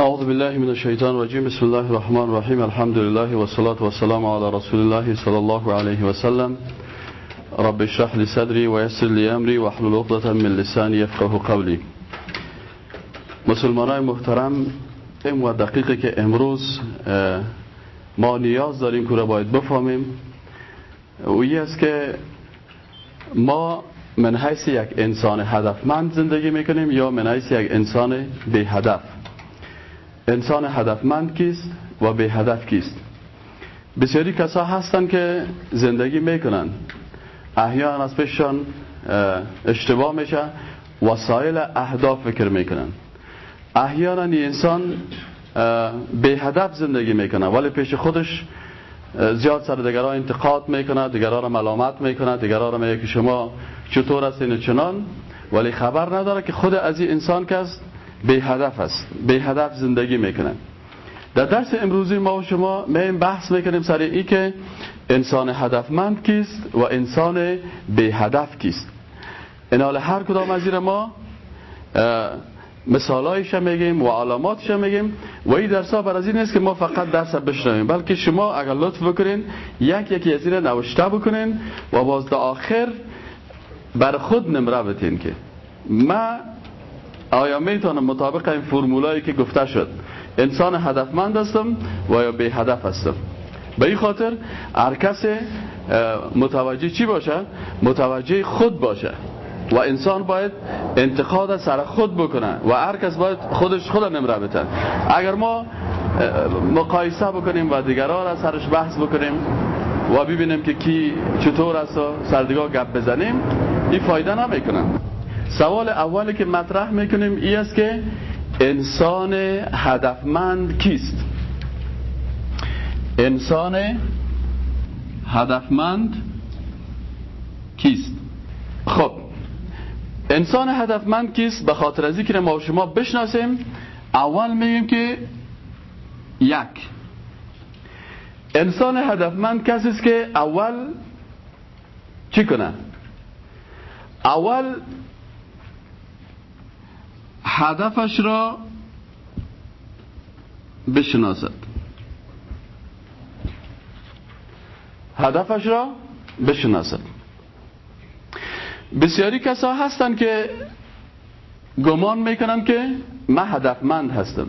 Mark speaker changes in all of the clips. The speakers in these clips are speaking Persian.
Speaker 1: أعوذ بالله من الشيطان الرجيم. بسم الله الرحمن الرحيم. الحمد لله والصلاة والسلام على رسول الله صلى الله عليه وسلم. رب اشرح لي صدري ويسر لي أمري واحلل عقدة من لساني يفقه قولي. مسلمانای محترم این و دقیقه که امروز ما نیاز داریم که را باید بفهمیم. اویی است که ما من حیث یک انسان هدفمند زندگی می‌کنیم یا من حیث یک انسان به هدف انسان هدفمند کیست و به هدف کیست؟ بسیاری کسا هستن که زندگی می‌کنن. احیانا از پیششان اشتباه میشه وسایل اهداف فکر می‌کنن. احیانا انسان به هدف زندگی می‌کنه ولی پیش خودش زیاد سر دیگران انتقاد می‌کنه دیگران را ملامت می‌کنه دیگران را میگه که شما چطور هستین چنان ولی خبر نداره که خود از این انسان که به هدف است. به هدف زندگی می‌کنه در درس امروزی ما و شما این بحث می‌کنیم سر ای که انسان هدفمند کیست و انسان به هدف کیست انال هر کدام از ما مثالایش میگیم و علاماتش میگیم و این درس ها بر این نیست که ما فقط درس بشنویم بلکه شما اگر لطف بکنین یک یکی از این نوشته بکنین و باز در آخر بر خود نمره بتین که ما آیا می‌تونم مطابق این فرمولایی که گفته شد انسان هدفمند هستم و یا به هدف هستم؟ به این خاطر هر کس متوجه چی باشه؟ متوجه خود باشه و انسان باید انتقاد سر خود بکنه و هر کس باید خودش خود نمره بتن اگر ما مقایسه بکنیم و دیگران را سرش بحث بکنیم و ببینیم که کی چطور است و سردگاه گپ بزنیم این فایده نمی‌کنه سوال اولی که مطرح می‌کنیم ای است که انسان هدفمند کیست؟ انسان هدفمند کیست؟ خب انسان هدفمند کیست؟ به خاطر از که ما شما بشناسیم. اول میگیم که یک. انسان هدفمند کسی است که اول چی کنه؟ اول هدفش را بشناسد. هدفش را بشناسد. بسیاری کسا هستن که گمان می‌کنن که من هدفمند هستم.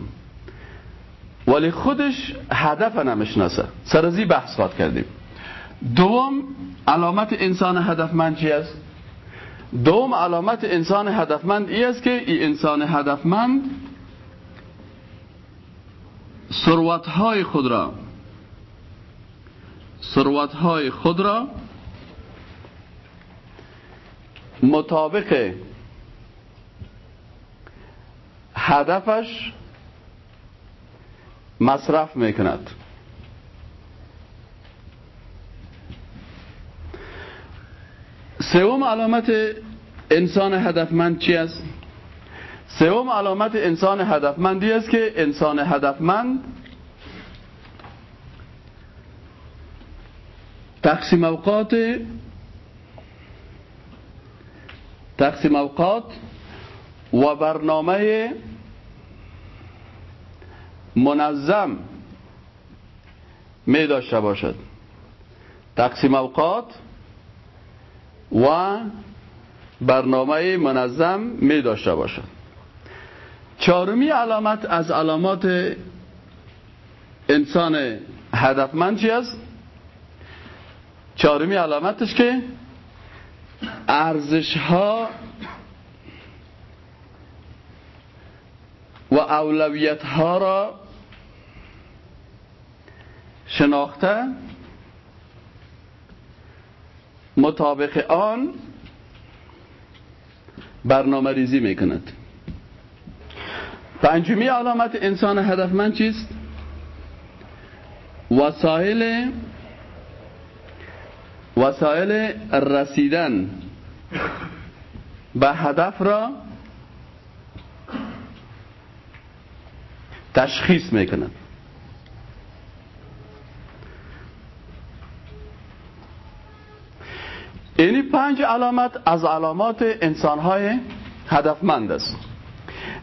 Speaker 1: ولی خودش هدف نمی‌شناسه سرزی بحث خواد کردیم. دوم علامت انسان هدفمند چی است؟ دوم علامت انسان هدفمند ای است که ای انسان هدفمند های خود را های خود را مطابق هدفش مصرف می‌کند. سوم علامت انسان هدفمند چی است؟ سوم علامت انسان هدفمندی است که انسان هدفمند تقسیم اوقات تقسیم اوقات و برنامه منظم می داشته باشد تقسیم اوقات و برنامه منظم می داشته باشد. چهارمی علامت از علامات انسان هدفمند چی است؟ چهارمی علامتش که ارزش ها و اولویت ها را شناخته مطابق آن برنامه ریزی می‌کند پنجمی علامت انسان هدفمند چیست؟ وسایل وسایل رسیدن به هدف را تشخیص می‌کند اینی پنج علامت از علامات انسانهای هدفمند است.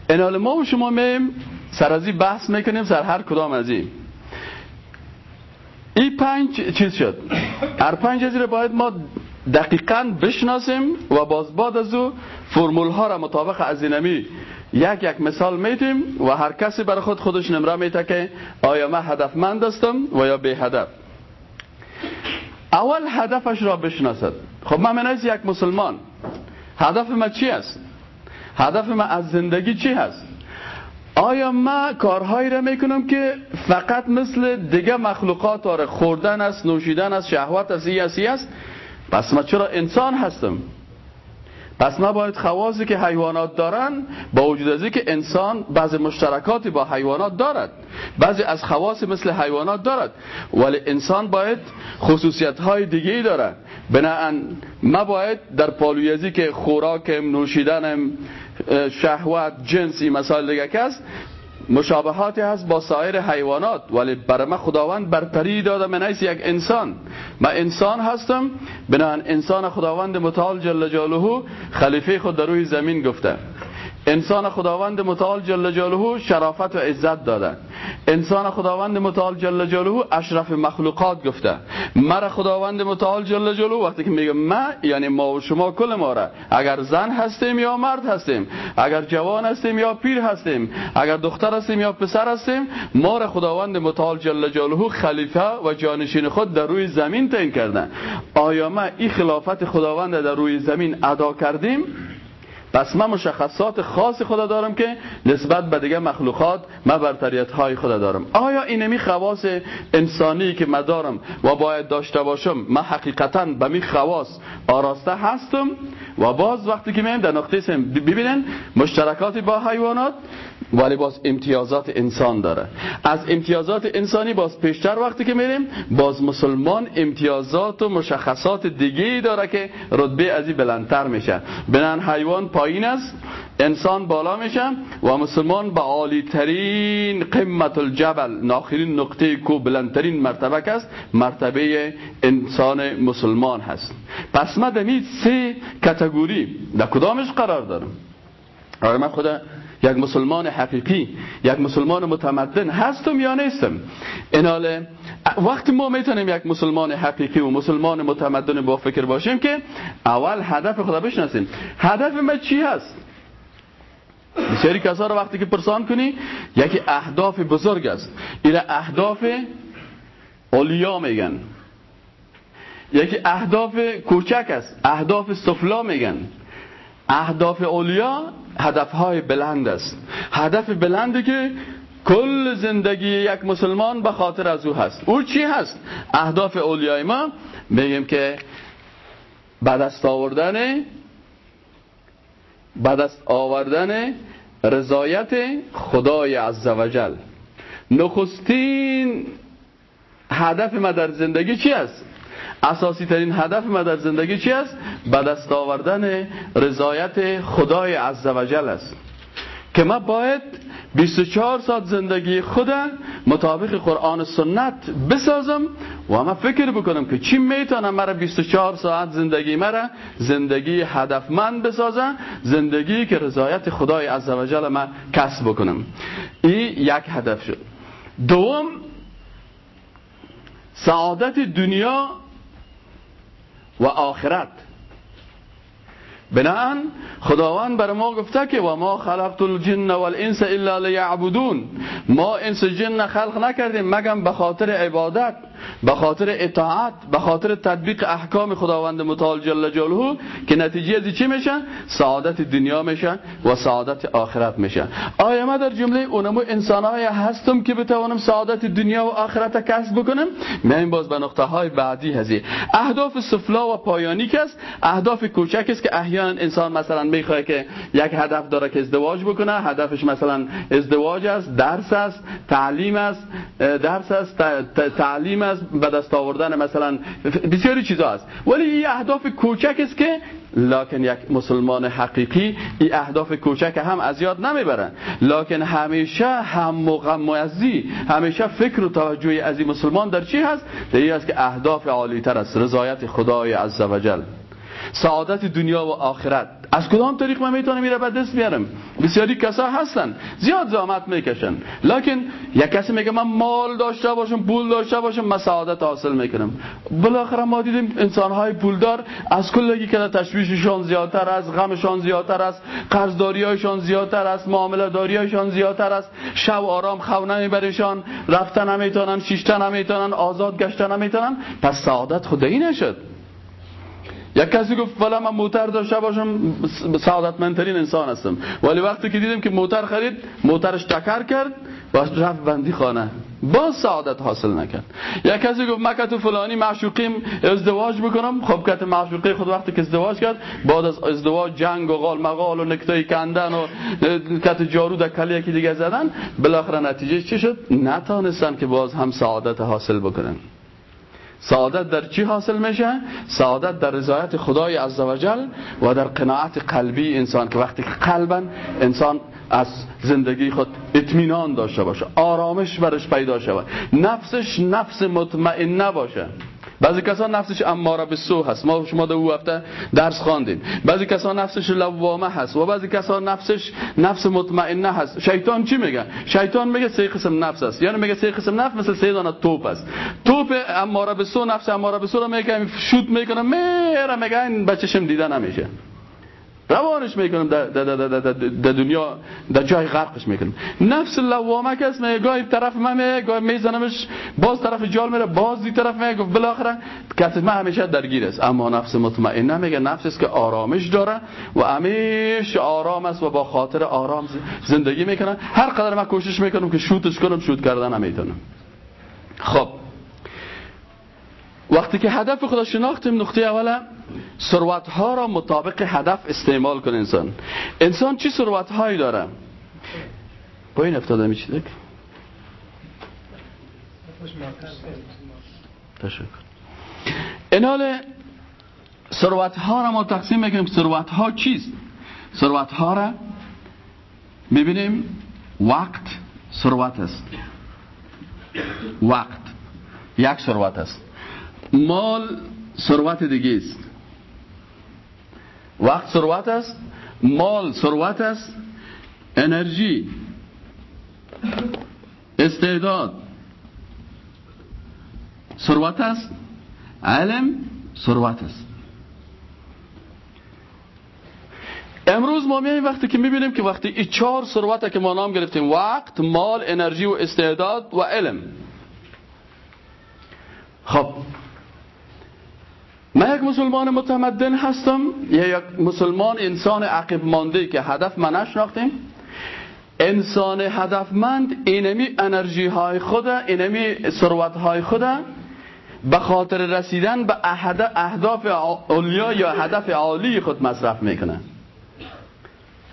Speaker 1: انال ما و شما میم سر از بحث می‌کنیم سر هر کدام از این. این پنج چیز شد. هر پنج جزیره باید ما دقیقا بشناسیم و باز بعد از او فرمول ها را مطابق از اینمی یک یک مثال میتیم و هر کسی برای خود خودش نمره میته که آیا من هدفمند هستم و یا به هدف. اول هدفش را بشناسد. خب من من یک مسلمان. هدف من چی است؟ هدف من از زندگی چی هست؟ آیا ما کارهایی را می‌کنم که فقط مثل دیگه مخلوقات داره خوردن است نوشیدن است شهوت است یسی است؟ پس ما چرا انسان هستم؟ پس ما باید خوازی که حیوانات دارن با وجود از که انسان بعض مشترکاتی با حیوانات دارد. بعضی از خواص مثل حیوانات دارد. ولی انسان باید خصوصیت های دیگه داره بناهن ما باید در پالویزی که خوراکم نوشیدنم شهوت جنسی مسائل دیگه کس مشابهاتی هست با سایر حیوانات ولی برای من خداوند برتری داده من ایسی یک انسان. من انسان هستم بنان انسان خداوند متعال جل جلاله خلیفه خود در روی زمین گفته. انسان خداوند متعال جل جلاله شرافت و عزت داده انسان خداوند متعال جل جلاله اشرف مخلوقات گفته. مرا خداوند متعال جل جلاله وقتی که میگه ما یعنی ما و شما کل ما را. اگر زن هستیم یا مرد هستیم اگر جوان هستیم یا پیر هستیم اگر دختر هستیم یا پسر هستیم ما را خداوند متعال جل جلاله خلیفه و جانشین خود در روی زمین تعیین کرده آیا ما این خلافت خداوند در روی زمین ادا کردیم؟ پس من مشخصات خاص خدا دارم که نسبت به دیگه مخلوقات من برتریت های خدا دارم. آیا اینمی خواص انسانی که من دارم و باید داشته باشم من حقیقتا به می خواص آراسته هستم؟ و باز وقتی که من در نقطه سم ببینن مشترکاتی با حیوانات ولی باز امتیازات انسان داره. از امتیازات انسانی باز پیشتر وقتی که میریم باز مسلمان امتیازات و مشخصات دیگه داره که رتبه ازی بلندتر میشه. بنان حیوان پایین است انسان بالا میشه و مسلمان به عالی ترین قمت الجبل ناخرین نقطه کو بلندترین مرتبه است مرتبه انسان مسلمان هست. پس ما دمی سه کتگوری در کدامش قرار دارم؟ آره من خدا یک مسلمان حقیقی یک مسلمان متمدن هستم یا نیستم؟ ایناله وقتی ما می‌تونیم یک مسلمان حقیقی و مسلمان متمدن با فکر باشیم که اول هدف خدا بشناسیم. هدف ما چی هست؟ بسیاری کسا رو وقتی که پرسان کنی یکی اهداف بزرگ است. این اهداف اولیا میگن. یکی اهداف کوچک است. اهداف سفلا میگن. اهداف اولیا هدفهای بلند است. هدف بلندی که کل زندگی یک مسلمان به خاطر از او هست. او چی هست؟ اهداف اولیای ما میگیم که بعد دست آوردن بعد دست آوردن رضایت خدای عزوجل نخستین هدف ما در زندگی چی است؟ اساسی ترین هدف ما در زندگی چی است؟ به دست آوردن رضایت خدای عزوجل است. که ما باید 24 ساعت زندگی خودم مطابق قرآن سنت بسازم و ما فکر بکنم که چی می‌تونم مرا 24 ساعت زندگی مرا زندگی هدفمند بسازم زندگی که رضایت خدای عزوجل ما کسب بکنم. این یک هدف شد. دوم سعادت دنیا و آخرت بنان خداوند بر ما گفته که و ما خلقت الجن والانس الا لیعبدون. ما انس جن خلق نکردیم مگم به خاطر عبادت. به خاطر اطاعت به خاطر تطبیق احکام خداوند متعال جل جلاله که نتیجه از چی میشه؟ سعادت دنیا میشه و سعادت آخرت میشه. آیا ما در جمله اونمو انسانهای هستم که بتوانم سعادت دنیا و آخرت کسب بکنم؟ من باز به نقطه های بعدی هزی اهداف سفلا و پایانی کس اهداف کوچک است که احیانا انسان مثلا می‌خواد که یک هدف داره که ازدواج بکنه هدفش مثلا ازدواج است درس است تعلیم است درس است تعلیم است به دست آوردن مثلا بسیاری چیزا است ولی این اهداف کوچک است که لکن یک مسلمان حقیقی این اهداف کوچک هم از یاد نمی‌برن لکن همیشه هم مغموزی همیشه فکر و توجه از این مسلمان در چی هست؟ در این است که اهداف عالی تر است رضایت خدای عزوجل سعادت دنیا و آخرت. از کدام طریق من می‌تونم میره به دست بیارم؟ بسیاری کسا هستن زیاد زحمت می‌کشن. لکن یک کسی میگه من مال داشته باشم پول داشته باشم من سعادت حاصل می‌کنم. بالاخره ما دیدیم انسان های پولدار از کلگی که تشویششان زیادتر است غمشان زیادتر است قرضداری هایشان زیادتر است معامله داری زیادتر است. شب آرام خو نمیبرشان رفتن نمی‌تونن شیشتن نمی‌تونن آزاد گشتن نمی‌تونن. پس سعادت خدایی نشد یک کسی گفت ولی من موتر داشته باشم سعادتمندترین انسان هستم. ولی وقتی که دیدیم که موتر خرید موترش تکر کرد و رفت بندی خانه. با سعادت حاصل نکرد. یک کسی گفت من تو فلانی معشوقیم ازدواج بکنم. خب کت معشوقی خود وقتی که ازدواج کرد بعد از ازدواج جنگ و غال مغال و نکته کندن و کت جارو در کلی یکی دیگه زدن بالاخره نتیجه چی شد؟ نتانستن که باز هم سعادت حاصل بکنن. سعادت در چی حاصل میشه؟ سعادت در رضایت خدای عزوجل و در قناعت قلبی انسان که وقتی قلبا انسان از زندگی خود اطمینان داشته باشه آرامش برش پیدا شود نفسش نفس مطمئن باشه بعضی کسان نفسش اماره به سو هست. ما شما در او هفته درس خواندیم بعضی کسان نفسش لوامه هست و بعضی کسان نفسش نفس مطمئنه هست. شیطان چی میگه؟ شیطان میگه سه قسم نفس است. یعنی میگه سه قسم نفس مثل سه دانه توپ است. توپ اماره به سو نفس اماره به سو رو میگه شوت می‌کنه میره میگه این بچه‌شم دیده نمیشه. روانش می‌کنم در, در, در, در دنیا در جای غرقش می‌کنم. نفس لوامه کس میگه گاهی طرف من گاهی میزنمش باز طرف جال میره باز دی طرف میگه گفت بالاخره کسی من همیشه درگیر است. اما نفس مطمئنه میگه نفس است که آرامش داره و همیشه آرام است و با خاطر آرام زندگی می‌کنه. هر قدر من کوشش می‌کنم که شوتش کنم شوت کردن نمی‌تونم. خب. وقتی که هدف خدا شناختیم نقطه اوله ثروت ها را مطابق هدف استعمال کن انسان. انسان چی ثروت هایی داره؟ با این افتاده می تشکر. انال ثروت ها را ما تقسیم می‌کنیم. ثروت ها چیست؟ ثروت ها را می‌بینیم وقت ثروت است. وقت. یک ثروت است. مال ثروت دیگه است. وقت ثروت است مال ثروت است انرژی استعداد. ثروت است علم ثروت است. امروز ما میاییم وقتی که می‌بینیم که وقتی این چهار ثروت که ما نام گرفتیم وقت مال انرژی و استعداد و علم. خب من یک مسلمان متمدن هستم. یا یک مسلمان انسان عقب مانده که هدف من نشناختیم. انسان هدفمند اینمی انرژی های خود اینمی ثروت های خود. به خاطر رسیدن به اهداف اولیا یا هدف عالی خود مصرف می‌کنه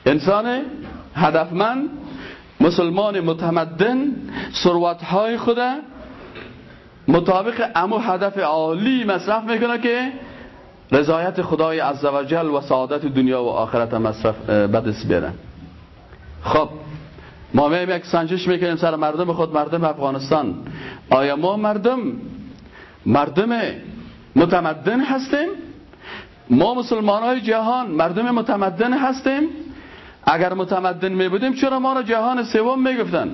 Speaker 1: انسان هدفمند مسلمان متمدن ثروت های خود مطابق امو هدف عالی مصرف می‌کنه که رضایت خدای عزوجل و سعادت دنیا و آخرت مصرف بدست بیاره خب ما میم یک سنجش می‌کنیم سر مردم خود مردم افغانستان. آیا ما مردم مردم متمدن هستیم؟ ما مسلمان های جهان مردم متمدن هستیم؟ اگر متمدن می بودیم چرا ما را جهان سوم می‌گفتن؟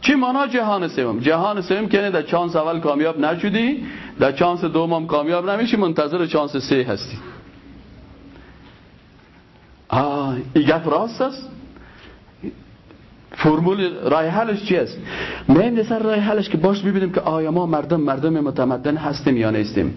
Speaker 1: چی مانا جهان سوم جهان سوم که در چانس اول کامیاب نشدی در چانس دوم کامیاب نمیشی منتظر چانس سه هستی آه این راست است فرمول رای حلش چی است سر رای حلش که باش ببینیم که آیا ما مردم مردم متمدن هستیم یا نیستیم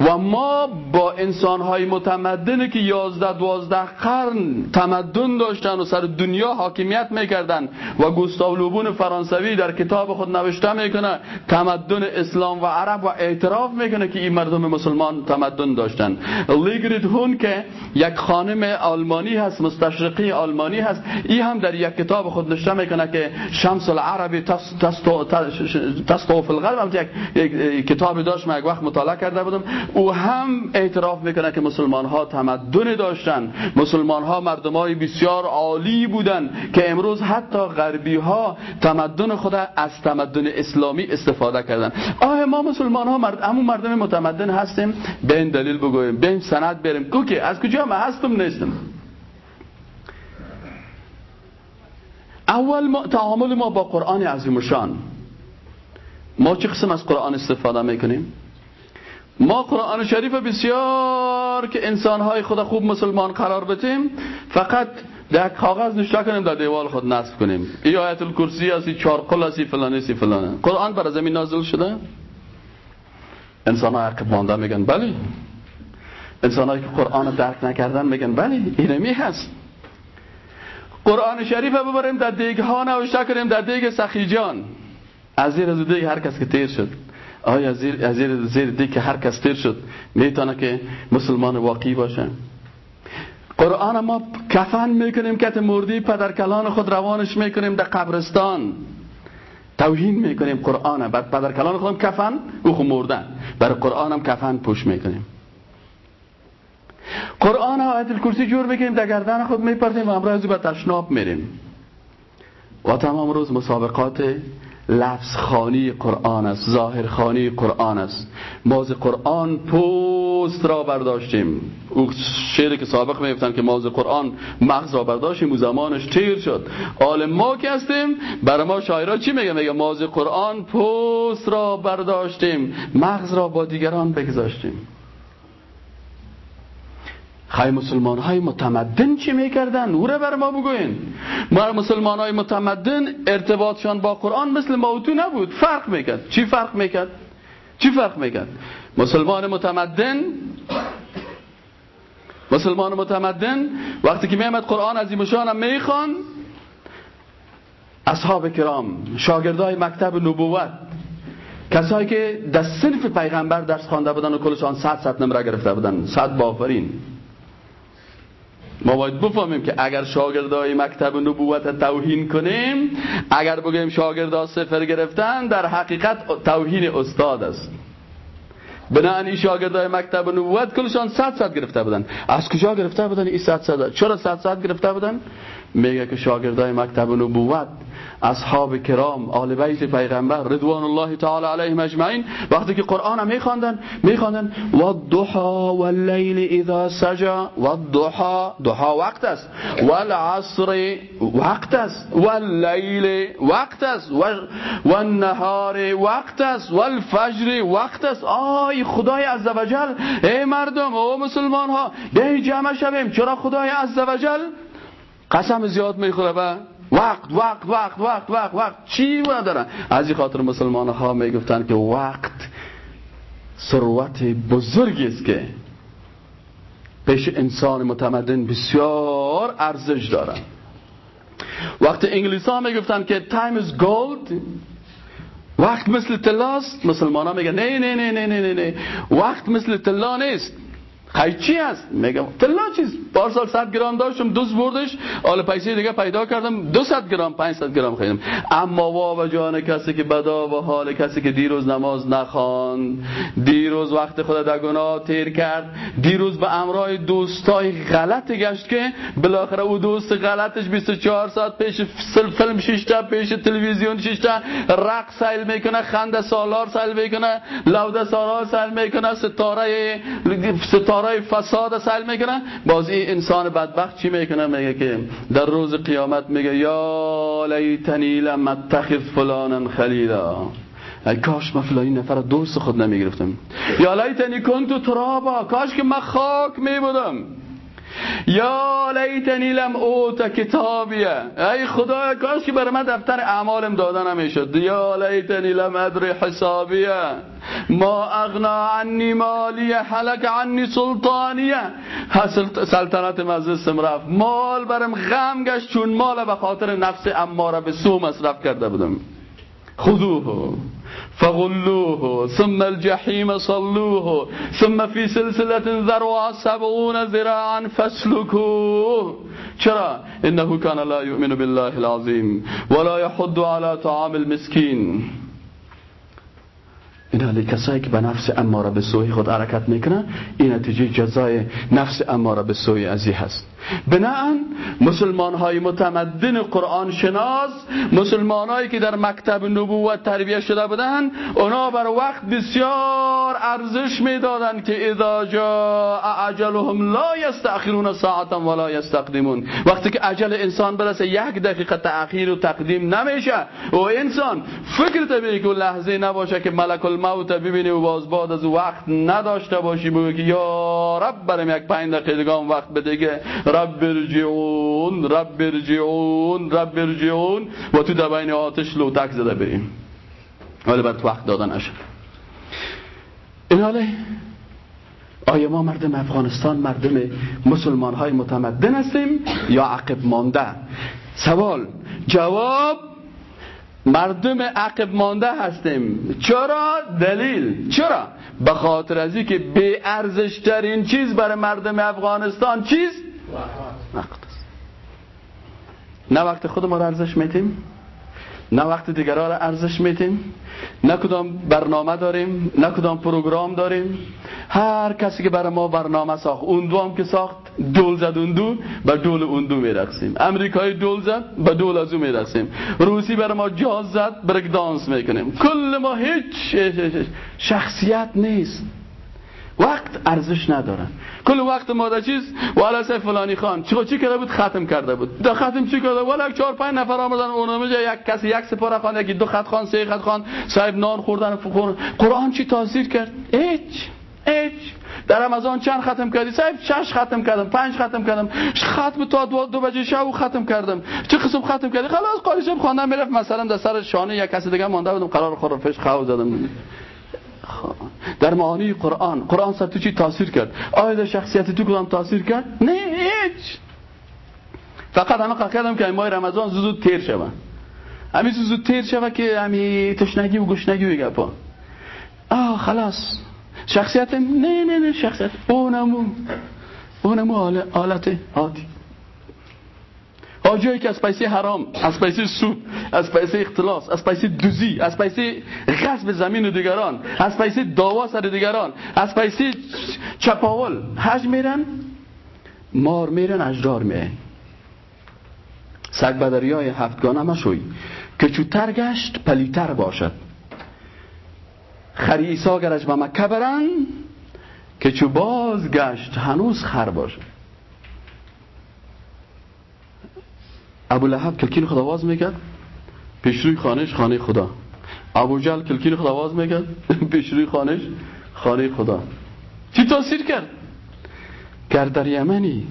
Speaker 1: و ما با انسانهای متمدنی که یازده دوازده قرن تمدن داشتن و سر دنیا حاکمیت می‌کردن و گوستاو لوبون فرانسوی در کتاب خود نوشته می‌کنه تمدن اسلام و عرب و اعتراف می‌کنه که این مردم مسلمان تمدن داشتن. لیگرید هون که یک خانم آلمانی هست مستشرقی آلمانی هست این هم در یک کتاب خود نوشته می‌کنه که شمس العربی تستو, تستو فی یک کتابی داشت من یک وقت مطالعه کرده بودم. او هم اعتراف می‌کنه که مسلمان ها تمدن داشتن. مسلمان ها مردم های بسیار عالی بودن که امروز حتی غربی ها تمدن خود از تمدن اسلامی استفاده کردن. آه ما مسلمان ها مرد... همون مردم متمدن هستیم. به این دلیل بگویم به این سند بریم. کوکی از کجا ما هستم نیستم؟ اول ما تعامل ما با قرآن عظیم شان. ما چه قسم از قرآن استفاده می‌کنیم؟ ما قرآن شریف بسیار که انسانهای خدا خوب مسلمان قرار بتیم فقط در کاغذ نشته کنیم در دیوال خود نصب کنیم. ای آیت الکرسی هستی چارقل هستی فلانی سی فلانه قرآن بر زمین نازل شده؟ انسان ها عقب میگن بله. انسان که قرآن درک نکردن میگن بله اینمی هست. قرآن شریف ببریم در دیگ ها نوشته کنیم در دیگ سخیجان. از زیر از دیگ هر کس که تیر شد. آیا زیر, زیر, زیر دیگ که هر کس تیر شد می‌تونه که مسلمان واقعی باشه؟ قرآن ما کفن می‌کنیم که مردی پدرکلان خود روانش می‌کنیم در قبرستان. توهین می‌کنیم قرآن. بعد پدرکلان خودم کفن او خود مردن برای قرآن هم کفن پوش می‌کنیم. قرآن آیت الکرسی جور بکنیم در گردن خود می‌پرسیم و امروزی به تشناب میریم. و تمام روز مسابقات لفظ خانی قرآن است ظاهر خانی قرآن است. ما از قرآن پوست را برداشتیم. او شعری که سابق میفتن که ما از قرآن مغز را برداشتیم و زمانش تیر شد. آل ما که هستیم برای ما شاعرها چی میگه میگه ما از قرآن پوست را برداشتیم مغز را با دیگران بگذاشتیم. خواهی مسلمان های متمدن چی می‌کردن او بر ما بگوین ما مسلمان های متمدن ارتباطشان با قرآن مثل موتو نبود فرق می‌کرد چی فرق می‌کرد چی فرق می‌کرد مسلمان متمدن مسلمان متمدن وقتی که میامد قرآن از هم می‌خوان اصحاب کرام شاگردای مکتب نبوت کسایی که در صنف پیغمبر درس خوانده بودن و کلشان صد صد نمره گرفته بودن صد بافرین ما باید بفهمیم که اگر شاگردای مکتب نبوت توهین کنیم اگر بگیم شاگردا سفر گرفتن در حقیقت توهین استاد است. بنابراین شاگردای مکتب نبوت کلشان صد صد گرفته بودن. از کجا گرفته بودن این صد صد چرا صد صد گرفته بودن؟ میگه که شاگردای مکتب نبوت اصحاب کرام آل بیت پیغمبر رضوان الله تعالی علیهم اجمعین وقتی که قرآن هم میخواندن میخواندن و الضحا واللیل اذا سجا و الضحا ضحا وقت است والعصر وقت است واللیل وقت است و وقت است والفجر وقت است آی خدای عزوجل ای مردم او مسلمان ها ده جمع شویم چرا خدای عزوجل قسم زیاد می‌خوره با وقت وقت وقت وقت وقت وقت. چی ندارن از این خاطر مسلمان ها می‌گفتن که وقت ثروت بزرگی است که پیش انسان متمدن بسیار ارزش دارن. وقت انگلیس ها می‌گفتن که time is gold وقت مثل تلاست مسلمان ها میگن نه نه نه نه نه نه وقت مثل تلا نیست. خیلی چی هست؟ میگم طلا چیز. پارسال 100 گرم داشتم دوز بردش. حالا پیسه دیگه پیدا کردم 200 گرم 500 گرم خریدم. اما وا و جان کسی که بدا و حال کسی که دیروز نماز نخوان دیروز وقت خود در گناه تیر کرد. دیروز به امرای دوستای غلط گشت که بالاخره او دوست غلطش 24 ساعت پیش فیلم شیشته پیش تلویزیون شیشته رقص سیل می‌کنه خنده سالار سیل می‌کنه لوده سالار سیل می‌کنه ستاره ستاره کارهای فساد سعی می‌کنن. باز این انسان بدبخت چی می‌کنه؟ میگه که در روز قیامت میگه یا لیتنی لم اتخذ فلانا خلیلا. ای کاش من فلانی نفر دوست خود نمی‌گرفتم. یا لیتنی کنت ترابا. کاش که من خاک میبودم. یا لیتنی لم اوت کتابیه. ای خدا کاش که برای من دفتر اعمالم دادن نمی‌شد یا لیتنی لم ادری حسابیه. ما اغنا عنی مالیه حلق عنی سلطانیه. سلطنت مزدستم رفت. مال برم غم گشت چون مال به خاطر نفس اماره به سو مصرف کرده بودم. خذوه. فغلوه ثم الجحيم صلوه ثم في سلسلة ذروها سبعون ذراعا فاسلكوه. چرا؟ إنه كان لا يؤمن بالله العظيم ولا يحض على طعام المسكين. این حالی کسایی که به نفس اماره به سوی خود حرکت میکنن این نتیجه جزای نفس اماره به سوی ازی هست. بناهن مسلمان های متمدن قرآن شناس مسلمان هایی که در مکتب نبوت تربیه شده بودن اونا بر وقت بسیار ارزش می‌دادن که اذا جا اجلهم لا یستأخرون ساعتا ولا یستقدمون. وقتی که اجل انسان برسه یک دقیقه تأخیر و تقدیم نمیشه. و انسان فکر تبیه که لحظه نباشه که ملک الموت ببینی و باز بعد از وقت نداشته باشی بگه که یا رب برم یک پنج دقیقه وقت بده که رب ارجعون رب ارجعون رب ارجعون و تو در بین آتش لوتک زده بریم. ولی برات وقت دادن نشد. این حاله آیا ما مردم افغانستان مردم مسلمان های متمدن هستیم یا عقب مانده؟ سوال. جواب مردم عقب مانده هستیم. چرا؟ دلیل. چرا؟ به خاطر از که بی ارزش ترین چیز برای مردم افغانستان چیز است نه وقت خود ما ارزش میتیم نه وقت دیگران را ارزش میتیم نه کدام برنامه داریم نه کدام پروگرام داریم. هر کسی که برای ما برنامه ساخت اون دو هم که ساخت دول زد اون دو به دول اون دو میرقصیم. امریکایی دول زد به دول از اون میرقصیم. روسی برای ما جاز زد برک دانس می‌کنیم. کل ما هیچ شخصیت نیست. وقت ارزش ندارن. کل وقت ما در چیز والا فلانی خان. چی چی کرده بود؟ ختم کرده بود. دا ختم چی کرده؟ والا چهار پنج نفر آمدن اون یک کسی یک سپاره خان یکی دو خط خان سه خط خان. صاحب نان خوردن فخور قرآن چی تاثیر کرد؟ هیچ. هیچ. در رمضان چند ختم کردی؟ صاحب شش ختم کردم پنج ختم کردم. ختم تا دو, دو بجه شب ختم کردم. چه قسم ختم کردی؟ خلاص قالی شب خواندم می‌رفت مثلا در سر شانه یک کسی دیگه مانده بودم. قرار خورفش خو زدم. در معانی قرآن قرآن سر تو چی تاثیر کرد؟ آیا در شخصیت تو کدام تاثیر کرد؟ نه هیچ. فقط همه کردم که ماه رمضان زود تیر شوه. همین زود تیر شوه که همین تشنگی و گشنگی و گپا آه خلاص. شخصیت نه نه نه شخصیت. اونمو اونمو حالت عادی که از پیسه حرام از پیسه سود از پیسه اختلاس از پیسه دوزی از پیسه غصب زمین دیگران از پیسه داوا سر دیگران از پیسه چپاول حج میرن مار میرن اجرار میرن سگ بدری های هفتگانه مشوی که چوتر گشت پلیتر باشد خری ایسا گرش به مکه برن که چو باز گشت هنوز خر باشد ابو لحب کلکین خدا آواز می‌کرد؟ پیش خانش خانه خدا. ابو جل کلکین خدا آواز می‌کرد؟ پیش خانش خانه خدا. چی تاثیر کرد؟ گر در یمنی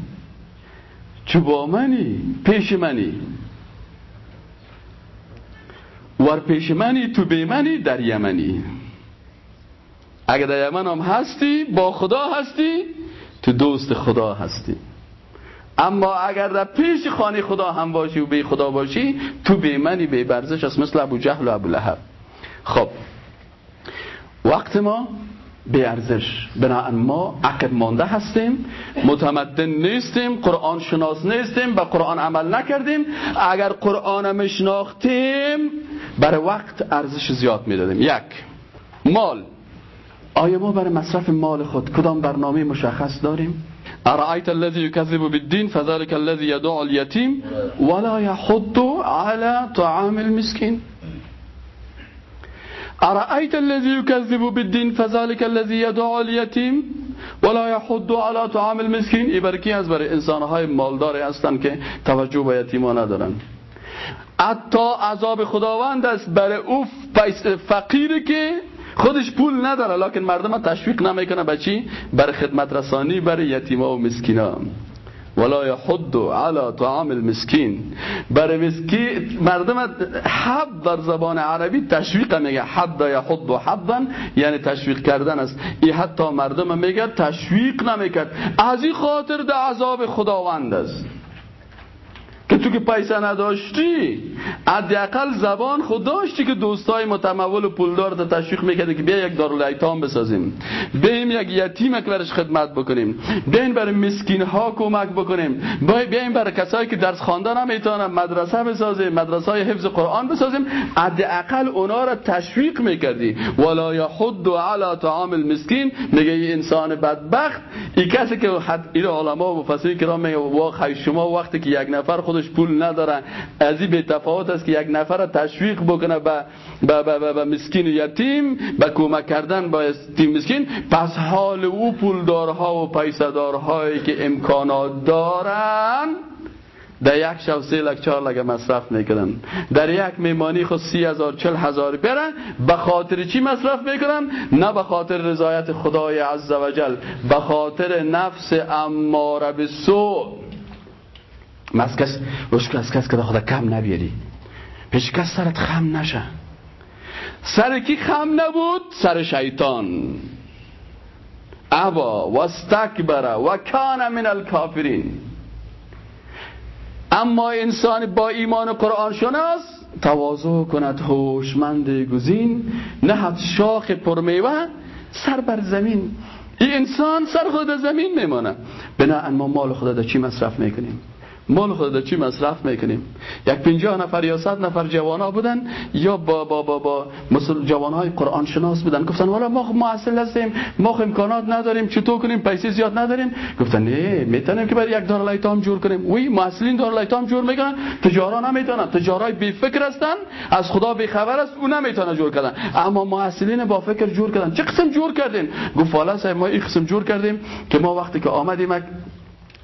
Speaker 1: چو با منی پیش منی. ور پیش منی تو بی منی در یمنی. اگر در یمن هم هستی با خدا هستی تو دوست خدا هستی. اما اگر در پیش خانه خدا هم باشی و بی خدا باشی تو بی منی بی برزش است مثل ابو جهل و ابو لحب خب. وقت ما بی ارزش. بنابراین ما عقب مانده هستیم متمدن نیستیم قرآن شناس نیستیم به قرآن عمل نکردیم. اگر قرآن مشناختیم برای وقت ارزش زیاد می‌دادیم. یک مال. آیا ما برای مصرف مال خود کدام برنامه مشخص داریم؟ ارائیت الذي يكذب بالدين فذلك الذي يدعو اليتيم ولا يحض على طعام المسكين. ارائیت الذي يكذب بالدين فذلك الذي يدعو اليتيم ولا يحض على طعام المسكين. ایبرکی از برای انسانهای مالداری هستند که توجه به یتیما ندارن. حتی عذاب خداوند است. برای او فقیری که خودش پول نداره لکن مردم تشویق نمی‌کنه به چی؟ بر خدمت رسانی برای یتیما و مسکینا. ولا یحد علی طعام المسکین. برای مسکین مردم حد در زبان عربی تشویق میگه. حد یحد و یعنی تشویق کردن است. این حتی مردم میگه تشویق نمی‌کرد. از این خاطر در عذاب خداوند است. که تو که پیسه نداشتی حداقل زبان خود داشتی که دوستای متمول و پولدار تا تشویق می‌کرده که بیا یک دارالایتام بسازیم. بیایم یک یتیم برش خدمت بکنیم. بیایم برای مسکین ها کمک بکنیم. بیایم برای کسایی که درس خواندن نمی‌تونن مدرسه بسازیم مدرسه های حفظ قرآن بسازیم. حداقل اونا را تشویق می‌کردی. ولا یحد علی طعام المسکین. میگه انسان بدبخت. این کسی که حد این علما و مفسرین کرام میگه شما وقتی که یک نفر خودش پول نداره از این تفاوت است که یک نفر را تشویق بکنه به به به به مسکین یتیم به کمک کردن با یتیم مسکین. پس حال او پولدارها و پیسدارهایی که امکانات دارن در یک شب سه لک چهار لک مصرف می‌کنن. در یک میمانی خود سی هزار چل هزار برن به خاطر چی مصرف می‌کنن؟ نه به خاطر رضایت خدای عزوجل به خاطر نفس اماره به سو مسکس روش از کس که خدا کم نبیری. پیش کس سرت خم نشه. سر کی خم نبود؟ سر شیطان. ابا و استکبر و کان من الکافرین. اما انسان با ایمان و قرآن شناس تواضع کند هوشمند گزین. نهد شاخ پرمیوه سر بر زمین. این انسان سر خود زمین میمانه. بنا ما مال خود در چی مصرف می‌کنیم؟ مال خود چی مصرف می‌کنیم؟ یک پنجاه نفر یا صد نفر جوان ها بودن یا با با با با جوان های قرآن شناس بودن. گفتن والا ما خب معسل هستیم ما خب امکانات نداریم چطور کنیم؟ پیسه زیاد نداریم. گفتن نه می‌تونیم که برای یک دار لایتام جور کنیم. وی معسلین دار لایتام جور می‌کنن تجارا نمی‌تونن. تجارای بی فکر هستن از خدا بی خبر است اون نمی‌تونه جور کردن اما معسلین با فکر جور کردن. چه قسم جور کردین؟ گفت والا ما این قسم جور کردیم که ما وقتی که آمدیم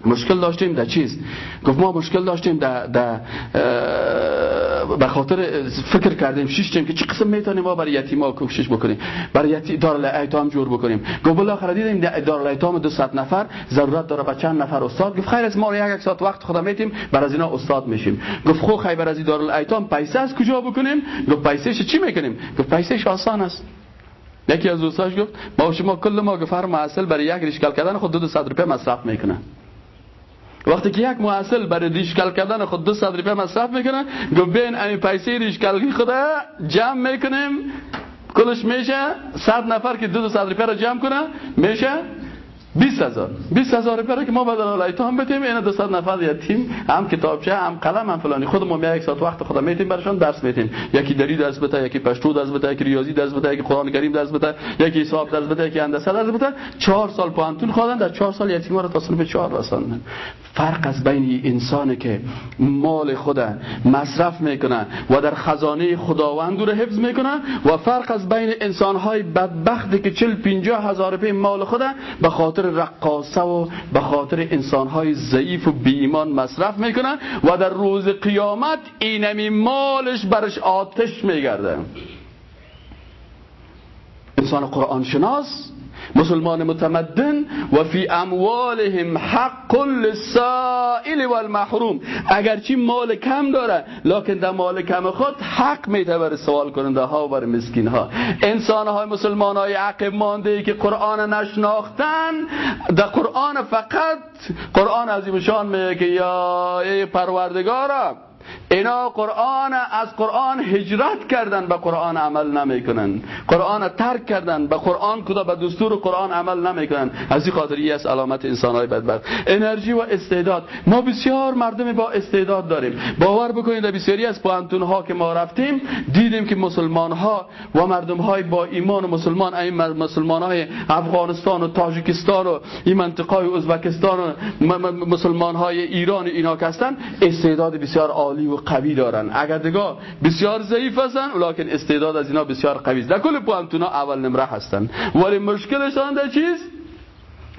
Speaker 1: مشکل داشتیم در چیز؟ گفت ما مشکل داشتیم در به خاطر فکر کردیم شیشتیم که چه قسم می‌تونیم ما برای یتیما کوشش بکنیم؟ برای یتی دار ایتام جور بکنیم. گفت بالاخره دیدیم دار ایتام 200 نفر ضرورت داره به چند نفر استاد. گفت خیر از ما یک یک ساعت وقت خدا میتیم بر از اینا استاد میشیم. گفت خو خیر از دار ایتام پیسه از کجا بکنیم؟ گفت پیسه چی می‌کنیم؟ گفت پیسه آسان است. یکی از دوستاش گفت ما شما کل ما گفت هر معسل برای یک ریشکل کردن خود 200 روپیه مصرف می‌کنه وقتی که یک محصل برای ریشکل کردن خود دو صد روپیه مصرف می‌کنه گو بین این پیسه ریشکل خود جمع می‌کنیم. کلش میشه صد نفر که دو دو صد روپیه رو جمع کنه میشه 20 هزار. 20 هزار روپیه که ما بدل ایتام بدیم اینا 200 نفر یتیم هم کتابچه هم قلم هم فلانی. خودمون یک ساعت وقت خدا میتیم براشون درس میتیم یکی دری درس بده یکی پشتو درس بده یکی ریاضی درس بده یکی قرآن کریم درس بده یکی حساب درس بده یکی هندسه درس بده. 4 سال پانتون خواندن در 4 سال یتیما رو تا سنف 4 رساندن. فرق از بین انسانی که مال خود مصرف می‌کنه و در خزانه خداوند رو حفظ می‌کنه و فرق از بین انسان های بدبختی که 40 50 هزار روپیه مال خود به خاطر رقاصه و به خاطر انسانهای ضعیف و ایمان مصرف می‌کنن و در روز قیامت اینمی مالش برش آتش میگرده انسان قرآن شناس مسلمان متمدن و فی اموالهم حق للسائل والمحروم. اگرچه مال کم داره لکن در مال کم خود حق میده بر سوال کننده ها و بر مسکین ها. انسان های مسلمان های عقب مانده ای که قرآن نشناختن در قرآن فقط قرآن عظیمشان میگه که یا پروردگارم اینا قرآن از قرآن هجرت کردن به قرآن عمل نمی‌کنن. قرآن ترک کردن به قرآن کدا به دستور قرآن عمل نمی‌کنن. از این خاطر از علامت انسان های بدبخت. انرژی و استعداد. ما بسیار مردم با استعداد داریم. باور بکنید در بسیاری از پوانتون ها که ما رفتیم دیدیم که مسلمان ها و مردم های با ایمان و مسلمان این مسلمان های افغانستان و تاجیکستان و این منطقه ازبکستان و مسلمان های ایران اینا هستن استعداد بسیار عالی و قوی دارن. اگر دگاه بسیار ضعیف هستن ولیکن استعداد از اینا بسیار قوی است. در کل پوانتونا اول نمره هستن. ولی مشکلشان در چیز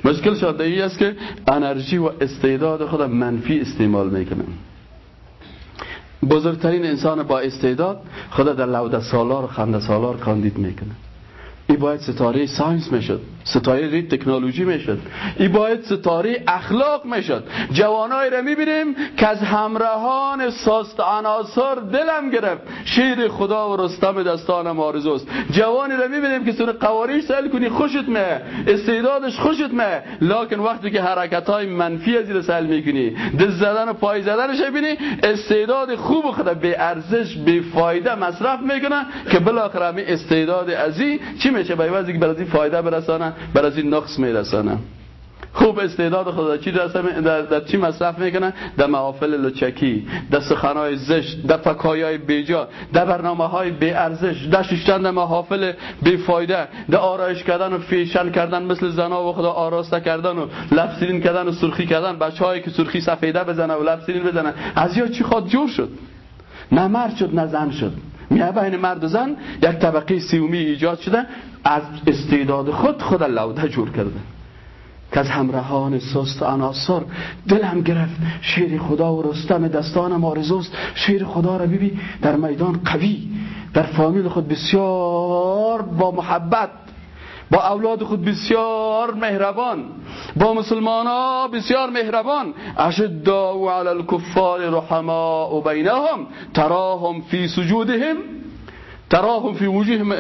Speaker 1: مشکلشان در این است که انرژی و استعداد خود منفی استعمال می‌کنن. بزرگترین انسان با استعداد خدا در لوده سالار خنده سالار کاندید می‌کنه. این باید ستاره ساینس می‌شد. ستاره تکنولوژی می‌شد. این باید ستاره اخلاق می‌شد. جوانای را می‌بینیم که از همراهان ساست عناصر دلم گرفت. شیر خدا و رستم دستان مارزوست جوانی را می‌بینیم که سر قواریش سهل کنی خوشت مه استعدادش خوشت مه لکن وقتی که حرکت های منفی از این سهل می‌کنی دل زدن و پای زدنش بینی استعداد خوب خود به ارزش به فایده مصرف می‌کنن که بالاخره همین استعداد ازی چی میشه؟ به واسه که فایده برسانه. برای نقص میرسانه. خوب استعداد خدا. چی در, در چی مصرف می‌کنن در محافل لچکی در سخنهای زشت در فکایای بیجا در برنامه های بی ارزش در ششتن در محافل بی فایده در آرایش کردن و فیشن کردن مثل زنا و خدا آراسته کردن و لبسیرین کردن و سرخی کردن. بچه هایی که سرخی سفیده بزنن و لبسیرین بزنن از یا چی خواد؟ جور شد. نه مرد شد نه زن شد. میه بین مرد و زن یک طبقه سیومی ایجاد شده از استعداد خود خود لوده جور کرده. که از همراهان سست عناصر دلم گرفت. شیر خدا و رستم دستان مارزوست شیر خدا را ببی در میدان قوی در فامیل خود بسیار با محبت. با اولاد خود بسیار مهربان با مسلمان ها بسیار مهربان. اشداء علی الكفار رحماء بینهم تراهم فی سجودهم تراهم فی وجوههم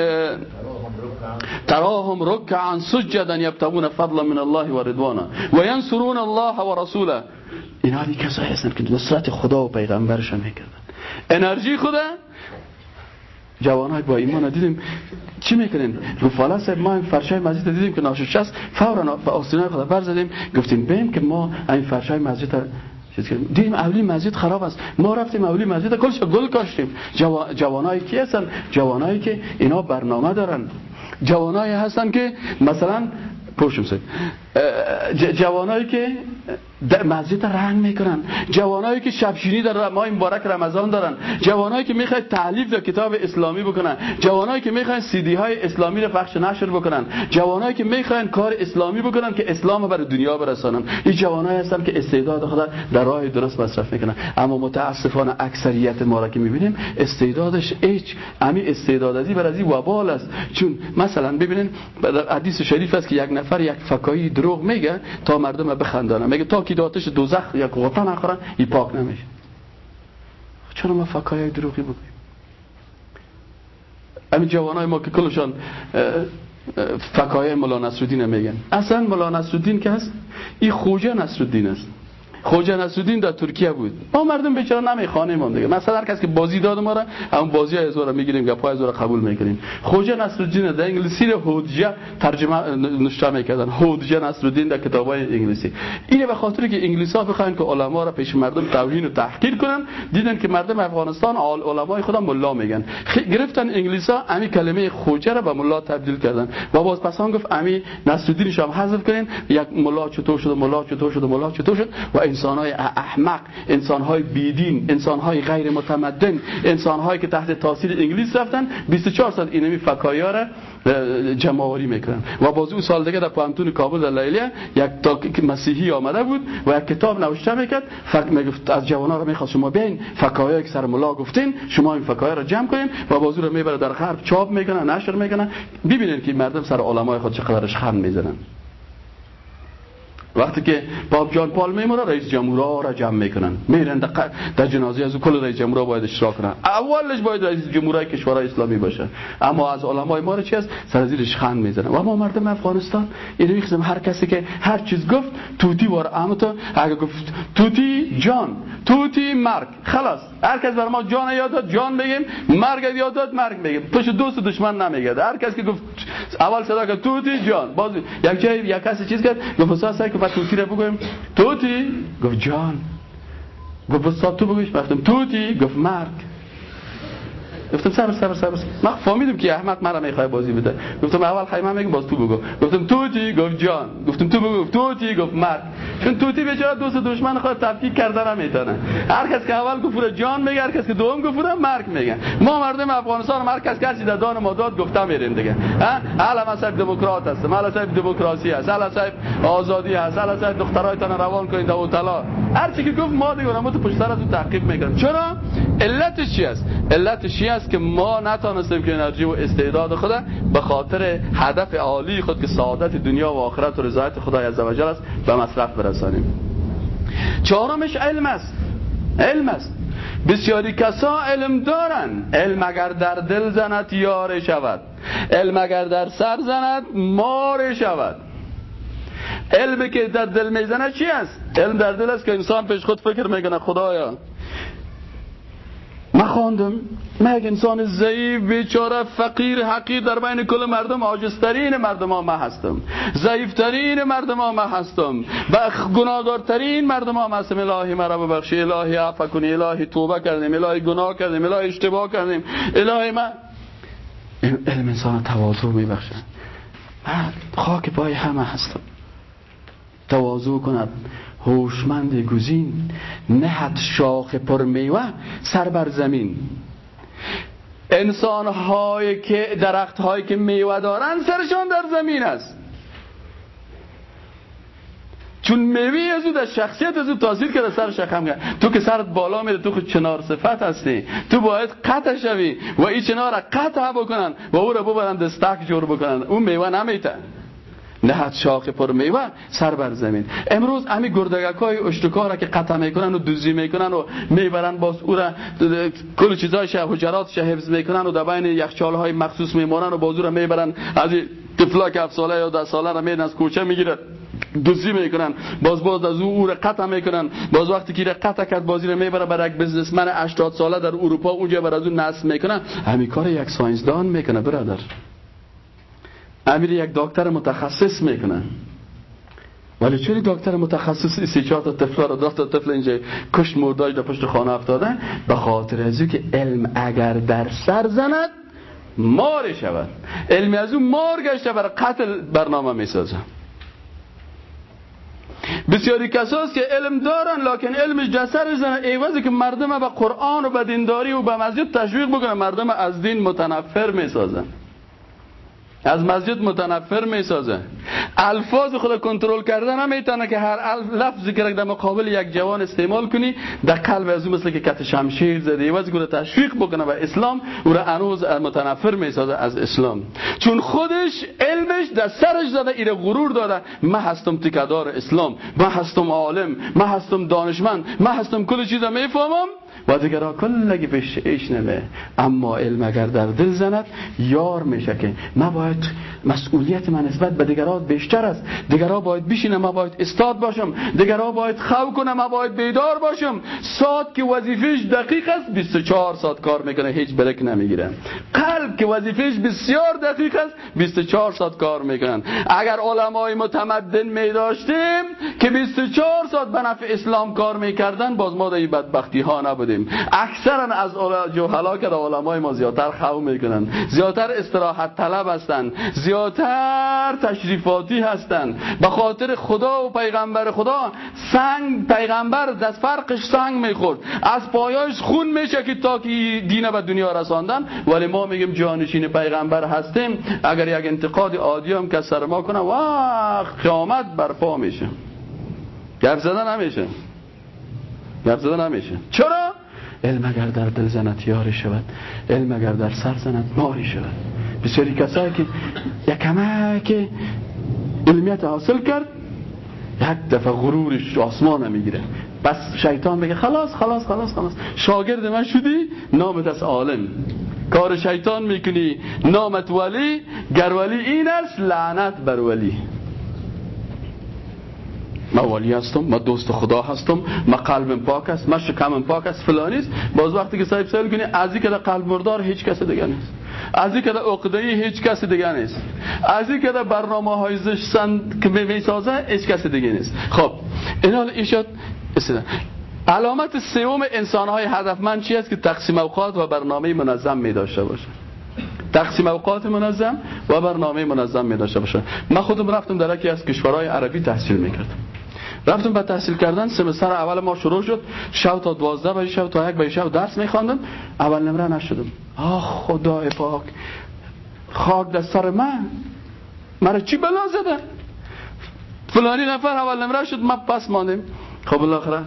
Speaker 1: تراهم ركعا سجدا يبتغون فضلا من الله و رضوانا و ینصرون الله و رسوله. اینا کسایی هستن که نصرت خدا و پیغمبرش می‌کردن. انرژی خدا جوانای با ایمان دیدیم. چی می‌کنین؟ صاحب ما این فرشای مسجد دیدیم که ناشش است فورا به آستینای خدا بر زدیم گفتیم بیم که ما این فرشای مسجد دیدیم اولی مسجد خراب است. ما رفتیم اولی مسجد کلش گل کاشتیم. جوانایی کی هستن؟ جوانایی که اینا برنامه دارن. جوانایی هستن که مثلا پوشم سید جوانایی که مسجد رنگ می‌کنن. جوانایی که شبشینی در ماه مبارک رمضان دارن. جوانایی که می‌خواد تعلیف در کتاب اسلامی بکنن. جوانایی که می‌خوان سیدی های اسلامی رو پخش نشر بکنن. جوانایی که می‌خوان کار اسلامی بکنن که اسلام برای دنیا برسانن. این جوانایی هستن که استعداد خدا در راه درست مصرف می‌کنن. اما متاسفانه اکثریت ما را که می‌بینیم استعدادش هیچ. امی استعدادی بر از وبال است. چون مثلا ببینین در حدیث شریف است که یک نفر یک فکایی دروغ میگه تا مردم بخندانه. میگه تا کی آتش دوزخ یک غطا نخورن این پاک نمیشه. چرا ما فکای دروغی بگیم؟ همین جوانای ما که کلشان فکای مولا نصرالدین میگن. اصلا مولا نصرالدین که هست این خوجه نصرالدین است. خوجه نصرالدین در ترکیه بود. ما مردم بیچاره نمی‌خوانیم دیگه. مثلا هر کس که بازی داد ما را همون بازی های ازورا می‌گیریم گپ های ازورا قبول می‌کنیم. خوجه نصرالدین در انگلیسی رو هودجه ترجمه نشته می‌کردن. هودجه نصرالدین در کتاب های انگلیسی. اینه به خاطر که انگلیس ها بخواین که علما را پیش مردم توهین و تحقیر کنن دیدن که مردم افغانستان علمای خودم ملا میگن. گرفتن انگلیس ها امی کلمه خوجه را به ملا تبدیل کردن. و باز پسان گفت امی نصرالدین شما حذف کنین یک ملا چطور شد ملا چطور شد ملا چطور شد؟ و های احمق های بیدین های غیر متمدن هایی که تحت تاثیر انگلیس رفتن 24 سال اینمی فکایا را جمعواری می‌کنن و باز اون سال دیگه در پانتون کابل در لیلیه یک تا مسیحی آمده بود و یک کتاب نوشته می‌کرد. فک می‌گفت از ها را می‌خواست شما بین فکایا که سر ملا گفتین شما این فکایا را جمع کنین. و بازو رو می‌بره در غرب چاپ می‌کنن نشر می‌کنن. ببینید که مردم سر علمای خود چقدرش خند می‌زنن. وقتی که پاپ جان پال میمونه رئیس جمهورها را جمع می‌کنن. میرن در جنازه از کل رئیس جمهورها باید اشتراک کنن. اولش باید رئیس جمهورهای کشورهای اسلامی باشه. اما از علمای ما چی است؟ سر زیرش خند می‌زنن. و ما مردم افغانستان اینو می‌خوام هر کسی که هر چیز گفت توتی وار اما تو اگه گفت توتی جان توتی مرگ. خلاص. هر کس بر ما جان یاد داد جان بگیم. مرگ یاد داد مرگ بگیم. پشت دوست دشمن نمیگه هر کس که گفت اول صدا که توتی جان. باز یک جای یک کسی چیز کرد گفت که توتی رو بگویم. توتی؟ گفت جان. گفت بسا تو بگویش وقتم توتی؟ گفت مرگ. گفتم صبر صبر صبر من فهمیدم که احمد مرا می‌خواد بازی بده. گفتم اول خیمه میگم باز تو بگو. گفتم توتی گفت جان. گفتم تو بگو. توتی گفت مرد. چون توتی بیچاره دوست دشمن خود تفکیک کردن نمی‌تونه هر کس که اول گفت جان میگه هر کس که دوم گفت مرگ میگه. ما مردم افغانستان هر کس که در دان ما داد گفته میریم دیگه. ها؟ الا صاحب دموکرات هست. الا صاحب دموکراسی هست. الا صاحب آزادی هست. الا صاحب دخترایتان روان کنید. او طلا هر چی که گفت ما دیگه ما تو پشت سر از تعقیب می‌کنیم. چرا؟ علتش چی است علتش چی است که ما نتانستیم که انرژی و استعداد خود به خاطر هدف عالی خود که سعادت دنیا و آخرت و رضایت خدای عزوجل است به مصرف برسانیم. چهارمش علم است. علم است. بسیاری کسا علم دارن علم اگر در دل زند یار شود. علم اگر در سر زند مار شود. علمی که در دل می‌زنه چی است؟ علم در دل است که انسان پیش خود فکر می‌کنه خدایا من خواندم. من انسان ضعیف بیچاره فقیر حقیر در بین کل مردم عاجزترین مردم ها من هستم. ضعیفترین مردم ها من هستم. و گناهگارترین مردم ها من هستم. الهی مرا ببخشی الهی عفو کنی الهی توبه کردیم الهی گناه کردیم الهی اشتباه کردیم. الهی من علم انسان تواضع میبخشه. من خاک پای همه هستم. تواضع کند هوشمند گزین نهد شاخ پر میوه سر بر زمین. انسان هایی که درخت هایی که میوه دارن سرشان در زمین است. چون میوه از او در شخصیت از او تاثیر کرده سر شخم کرد تو که سرت بالا میره تو خود چنار صفت هستی. تو باید قطع شوی و این چنار را قطع بکنن و او را ببرن دستک جور بکنن. اون میوه نمیتن. نهد شاخ پر میوه سر بر زمین. امروز همین گردگک های اشتکار که قطع می‌کنن و دوزی می‌کنن و می‌برن باز او را کل چیزایش حجراتش حفظ می‌کنن و در بین یخچال های مخصوص میمونن و باز او را می‌برن. از طفلا که ساله یا ده ساله را میرن از کوچه می‌گیرن دوزی می‌کنن. باز باز از او را قطع می‌کنن. باز وقتی که قطع کرد بازی را می‌بره. برای یک بزنسمن 80 ساله در اروپا اونجا بر از اون نصب می‌کنن. همین کار یک ساینسدان می‌کنه برادر. امیر یک دکتر متخصص می‌کنن ولی چوری دکتر متخصص سی چهار تا طفل را دو تا طفل اینجا کش مرداج در پشت خانه افتادن به خاطر از که علم اگر در سر زند مار شود. علم از اون مار گشته برای قتل برنامه می‌سازه. بسیاری کساست که علم دارن لکن علمش جسر زنه ایوازی که مردم به قرآن و به دینداری و به مسجد تشویق بکنه مردم از دین متنفر می‌سازن. از مسجد متنفر می سازه الفاظ خود کنترل کردن نمی‌تونه که هر لفظی که در مقابل یک جوان استعمال کنی در قلب از اون مثل که کت شمشیر زده و که تشویق بکنه و اسلام او را انوز متنفر می سازه از اسلام. چون خودش علمش در سرش زده ایره غرور داده من هستم تکدار اسلام من هستم عالم من هستم دانشمند من هستم کل چیزا. می‌فهمم؟ و دیگرا کلگی پیش ایش نمه اما علم اگر در دل زند یار میشه که ما باید مسئولیت من نسبت به دیگران بیشتر است. دیگرا باید بشینه ما باید استاد باشم. دیگرا باید خو کنه ما باید بیدار باشم. ساعت که وظیفش دقیق است 24 ساعت کار می‌کنه هیچ بلک نمی‌گیره. قلب که وظیفش بسیار دقیق است 24 ساعت کار می‌کنن. اگر علمای متمدن می داشتیم که 24 ساعت به نفع اسلام کار می‌کردن باز ما در بدبختی ها نبودیم. اکثرا از جوهلا که علمای ما زیادتر خو می‌کنن. زیادتر استراحت طلب هستن. زیادتر تشریفاتی هستند به خاطر خدا و پیغمبر خدا سنگ پیغمبر دست فرقش سنگ می‌خورد. از پایاش خون میشه که تا که دین به دنیا رساندن. ولی ما میگیم جانشین پیغمبر هستیم. اگر یک انتقاد عادی هم که سر ما کنه وقت قیامت برپا میشه. گرد زدن نمیشه. گرد زدن نمیشه. چرا؟ علم اگر در دل زند یاری شود علم اگر در سر زند ماری شود. بسیاری کسایی که یک که علمیت حاصل کرد یک دفعه غرورش آسمان می‌گیره. بس شیطان بگه خلاص خلاص خلاص خلاص. شاگرد من شدی نامت از عالم. کار شیطان می‌کنی نامت ولی گر ولی این است لعنت بر ولی. ما ولی هستم ما دوست خدا هستم ما قلبم پاک است ما شکمم پاک است فلانیست باز وقتی که صاحب سوال کنی از این که قلب مردار هیچ کس دیگه نیست. از این که عقده هیچ کس دیگه نیست. از این که برنامه های زشتن که می‌سازه هیچ کس دیگه نیست. خب این حال ایشاد علامت سوم انسان های هدفمند چی است که تقسیم اوقات و برنامه منظم می داشته باشه تقسیم اوقات منظم و برنامه منظم می داشته باشه من خودم رفتم در یکی از کشورهای عربی تحصیل می‌کردم. رفتم به تحصیل کردن سمستر اول ما شروع شد. شب تا دوازده بجه شب تا یک بجه شب درس میخواندم. اول نمره نشدم. آه خدای پاک خاک در سر من. مرا چی بلا زده فلانی نفر اول نمره شد ما پس ماندیم خب بالاخره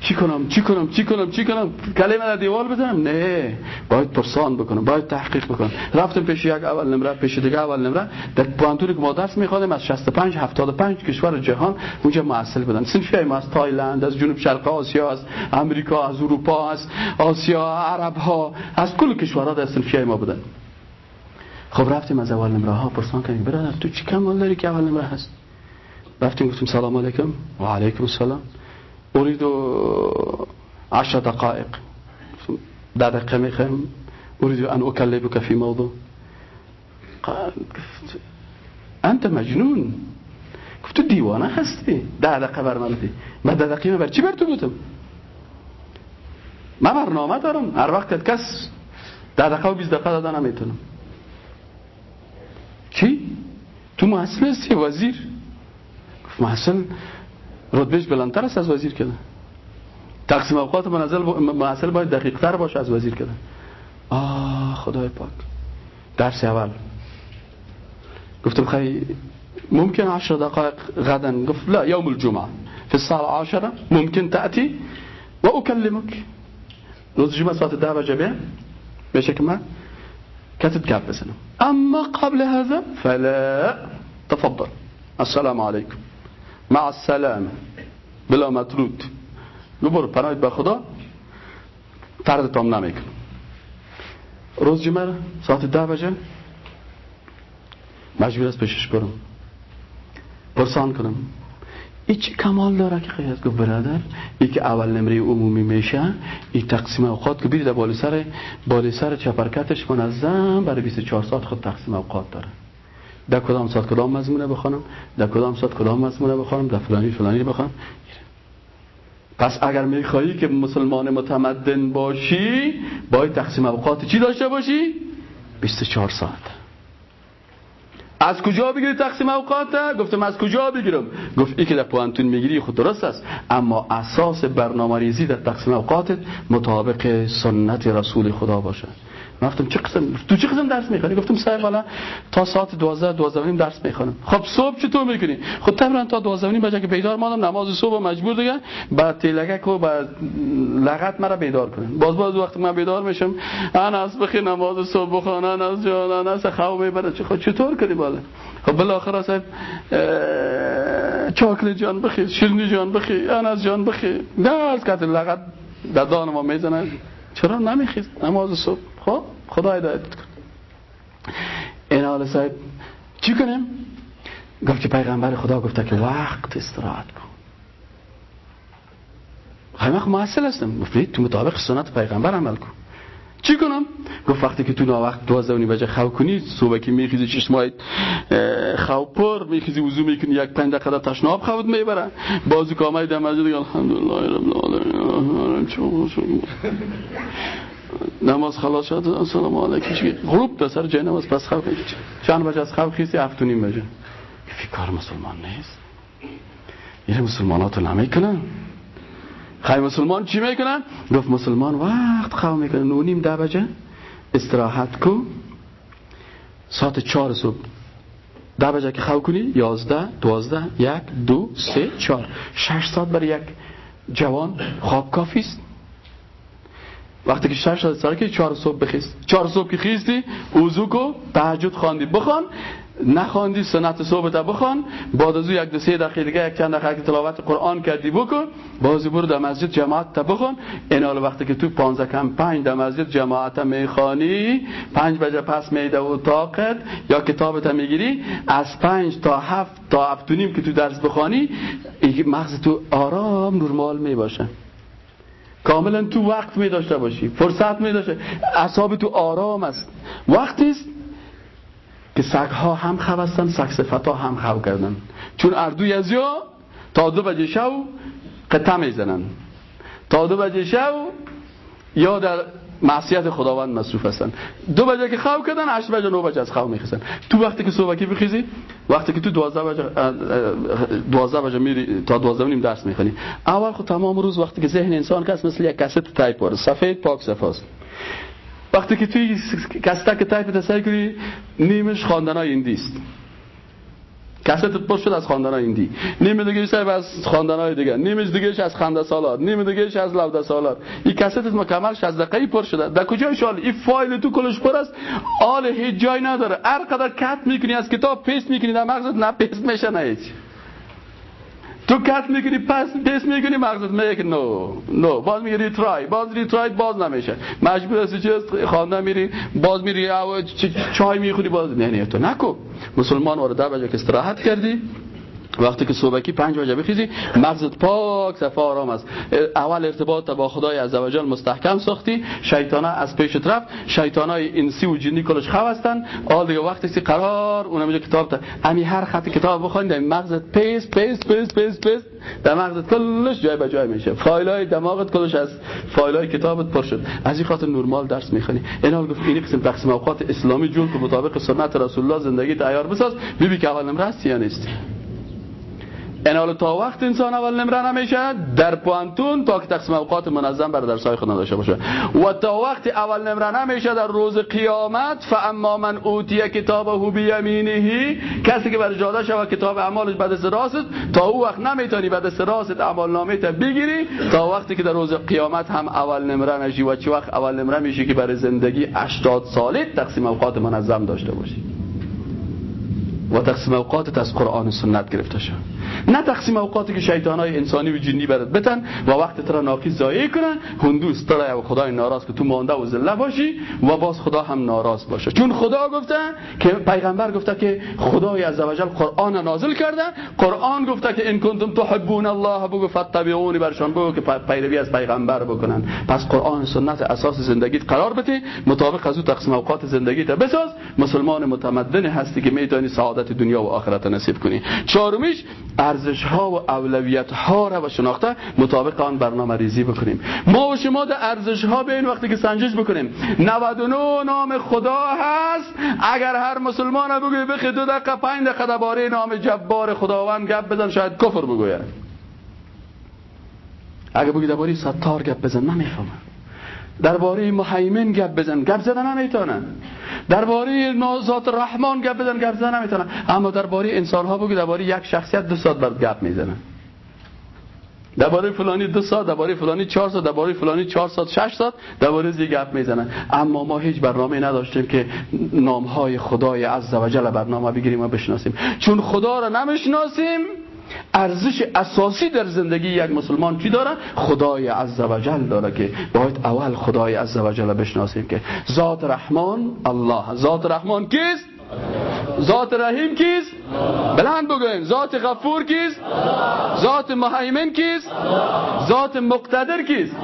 Speaker 1: چی کنم چی کنم چی کنم چی کنم؟ کلمه در دیوال بزنم؟ نه. باید پرسان بکنم باید تحقیق بکنم. رفتم پیش یک اول نمره پیش دیگه اول نمره. در پوانتونی که ما درس میخوادیم از 65 75 کشور جهان اونجا معسل بودن. سنفی ما از تایلند از جنوب شرق آسیا از امریکا از اروپا از آسیا عرب ها از کل کشورها در سنفی ما بودن. خب رفتیم از اول نمره ها پرسان کردیم برادر تو چی کمال داری که اول نمره هست؟ رفتیم گفتیم سلام علیکم. و علیکم السلام. اريد عشر دقائق. دقیقه می‌خوایم اريد ان اكلمك في موضوع. قال انت مجنون. گفت دیوانه هستی ده دقیقه بر من من ده دقیقه بر چی بر تو بودم من برنامه دارم. هر وقت کس ده دقیقه و بیست دقیقه دادن نمی‌تونم چی؟ تو محصل هستی وزیر. گفت محصل رتبهش بلندتر است از وزیر کده. تقسیم اوقات محصل باید دقیق تر باشه از وزیر کده. آه خدای پاک. درس اول. گفتم خیلی ممكن عشر دقائق غدا. قلت لا يوم الجمعة في الساعة عشرة ممكن تأتي وأكلمك روز الجمعة ساعة الدعوة جميع بشكل ما كتب قاب بسنة أما قبل هذا فلا تفضل. السلام عليكم مع السلامه بلا مطرود. برو پناهید به خدا. ترد تام نمیکن روز جمعه ساعت ده بجه؟ مجبور است پیشش برم. پرسان کنم. ای چی کمال داره که خیلی گفت برادر؟ ای که اول نمره عمومی میشه ای تقسیم اوقات که بیده بالی سر بالی سر چپرکتش منظم برای 24 ساعت خود تقسیم اوقات داره. در کدام ساعت کدام مضمونه بخوانم؟ در کدام ساعت کدام مضمونه بخوانم؟ در فلانی فلانی بخوانم؟ پس اگر میخوایی که مسلمان متمدن باشی باید تقسیم اوقات چی داشته باشی؟ 24 ساعت. از کجا بگیری تقسیم اوقات؟ گفتم از کجا بگیرم؟ گفت ای که در پوانتون می‌گیری خود درست است اما اساس برنامه ریزی در تقسیم اوقات مطابق سنت رسول خدا باشه. گفتم چه قسم تو چه قسم درس می‌خونی؟ گفتم سعی والا تا ساعت 12 12 نیم درس می‌خونم. خب صبح چطور می‌کنی؟ خب طبعا تا 12 نیم بجا که بیدار مادم نماز صبح مجبور دیگه بعد تلگک و بعد لغت مرا بیدار کنن. باز باز وقت من بیدار میشم انا از بخی نماز صبح بخونن از جان از خو می‌بره خب چطور کنی بالا؟ خب بالاخره صاحب چاکلت جان بخی شیرینی جان بخی انا از جان بخی نه از کت لغت در دان ما می‌زنه. چرا نمیخیز؟ نماز صبح. خب؟ خدا هدایت کن این حال صاحب چی کنیم؟ گفت که پیغمبر خدا گفته که وقت استراحت کن. همه محصل هستم. گفت تو مطابق سنت پیغمبر عمل کن. چی کنم؟ گفت وقتی که تو نا وقت دوازده و بجه خواه کنی صبح که میخیزی چشمای خواه پر میخیزی وضو می‌کنی یک پنج دقیقه تشناب خواد می‌بره. بازو کامای در مسجد الحمدلله رب العالمین. نماز خلاص شد السلام علیکم. غروب به سر جای نماز پس خواب چند بجه از خواب خیسی هفت و نیم بجه. کار مسلمان نیست؟ یه مسلمانات رو نمی‌کنن خیلی مسلمان چی می‌کنن؟ گفت مسلمان وقت خواب می‌کنن نو نیم ده بجه. استراحت کن ساعت چهار صبح. ده بجه که خواب کنی یازده دوازده یک دو سه چهار. شش ساعت برای یک جوان خواب کافی است. وقتی که شش ساعت که چهار صبح بخیست؟ چهار صبح که خیستی اوزو کو تهجد خواندی. بخوان نخواندی سنت صبح تا بخوان. بعد از یک دو سه دقیقه دیگه یک چند دقیقه تلاوت قرآن کردی بکن. بازی برو در مسجد جماعت تا بخون این حال وقتی که تو 15 کم 5 در مسجد جماعت می‌خوانی 5 بجه پس میده و طاقت یا کتابت می‌گیری از 5 تا 7 تا 7 نیم که تو درس بخوانی مغز تو آرام نرمال می باشه کاملا تو وقت می داشته باشی فرصت می داشته اعصاب تو آرام است. وقتی است که سگ ها هم خو هستن سگ صفت ها هم خو کردن. چون اردوی از یا تا دو بجه شو قطع می‌زنن. تا دو بجه شو یا در معصیت خداوند مصروف هستن. دو بجه که خواب کردن هشت بجه نو بجه از خواب میخیزن تو وقتی که صبحکی بخیزی؟ وقتی که تو دوازده بجه دوازده بجه میری تا دوازده نیم درس می‌خونی. اول خود تمام روز وقتی که ذهن انسان کس مثل یک کست tape وارد سفید پاک صفاست وقتی که توی کستک tape تصویر کنی نیمش خواندن های ایندیست کست پر شد از خواندن ایندی نیم دیگه از خواندن های دیگه. نیم دیگه از خنده سالار نیم دیگه از لوده سالار این کست مکمل 60 دقیقه پر شده. در کجای شال این فایل تو کلش پر است. آل هیچ جای نداره. هر قدر cut می‌کنی از کتاب paste می‌کنی در مغزت نه paste میشه نه هیچ. تو cut می‌کنی paste paste می‌کنی مغزت میگه no no باز میگه retry باز retry باز نمیشه. مجبور هستی چه خانه میری باز میری چای می‌خوری باز نه نه تو نکو مسلمان وارد بجا که استراحت کردی. وقتی که صبحکی پنج بجه بخیزی مغزت پاک صفا آرام است. اول ارتباط با خدای عزوجل مستحکم ساختی شیطانا از پیشت رفت. شیطانای انسی و جنی کلش خو هستن. آل دیگه وقتی که قرار اونم کتاب تا امی هر خط کتاب بخونید در مغزت paste paste paste paste paste. در مغزت کلش جای به جای میشه. فایل های دماغت کلش از فایل های کتابت پر شد. از این خاطر نورمال درس می‌خونی. اینا گفت این قسم تقسیم اوقات اسلامی جون که مطابق سنت رسول الله زندگی تیار بساز. ببین که اول نمره یا نیستی این تا وقت انسان اول نمره نمیشه در پوانتون تا که تقسیم اوقات منظم برای درسای خود نداشته باشه و تا وقت اول نمره نمیشه در روز قیامت فاما من اوتی کتابه بیمینه کسی که بر جاده شود کتاب اعمالش بعد دست راست تا او وقت نمی‌تونی بعد دست راست اعمال نامه بگیری تا وقتی که در روز قیامت هم اول نمره نشی و چه وقت اول نمره میشی که برای زندگی 80 ساله تقسیم اوقات منظم داشته باشی و تقسیم اوقاتت از قرآن و سنت گرفته شد. نه تقسیم اوقاتی که شیطان های انسانی و جنی برات بتن و وقت را ناقص ضایع کنن. هندوس ترا و خدای ناراض که تو مانده و ذله باشی و باز خدا هم ناراض باشه. چون خدا گفته که پیغمبر گفته که خدای عزوجل قرآن نازل کرده. قرآن گفته که ان کنتم تحبون الله بگو فتبعونی برشان بگو که پیروی از پیغمبر بکنن. پس قرآن سنت اساس زندگیت قرار بده. مطابق از او تقسیم اوقات زندگیت بساز. مسلمان متمدن هستی که می‌تونی سعادت دنیا و آخرت نصیب کنی. چهارمیش ارزش ها و اولویت ها را و شناخته مطابق آن برنامه ریزی بکنیم. ما و شما در ارزش ها به این وقتی که سنجش بکنیم. 99 نام خدا هست. اگر هر مسلمان بگوی بخی دو دقیقه پنج دقیقه درباره نام جبار خداوند گپ بزن شاید کفر بگوید. اگر بگی درباره ستار گپ بزن نمی‌فهمم درباره محیمن گپ بزن. گپ زدن نمی‌تونن. درباره ذات رحمان گپ بزن گپ زدن نمی‌تونن. اما درباره انسان ها بگو درباره یک شخصیت دو ساعت بعد گپ می‌زنن. درباره فلانی دو ساعت درباره فلانی چهار ساعت درباره فلانی چهار ساعت شش ساعت درباره زی گپ می‌زنن. اما ما هیچ برنامه نداشتیم که نام های خدای عزوجل برنامه بگیریم و بشناسیم. چون خدا را نمی‌شناسیم ارزش اساسی در زندگی یک مسلمان چی داره؟ خدای عزوجل داره که باید اول خدای عزوجل بشناسیم که ذات رحمان الله. ذات رحمان کیست؟ ذات رحیم کیست؟ بلند بگوین ذات غفور کیست؟ ذات مهیمن کیست؟ ذات مقتدر کیست؟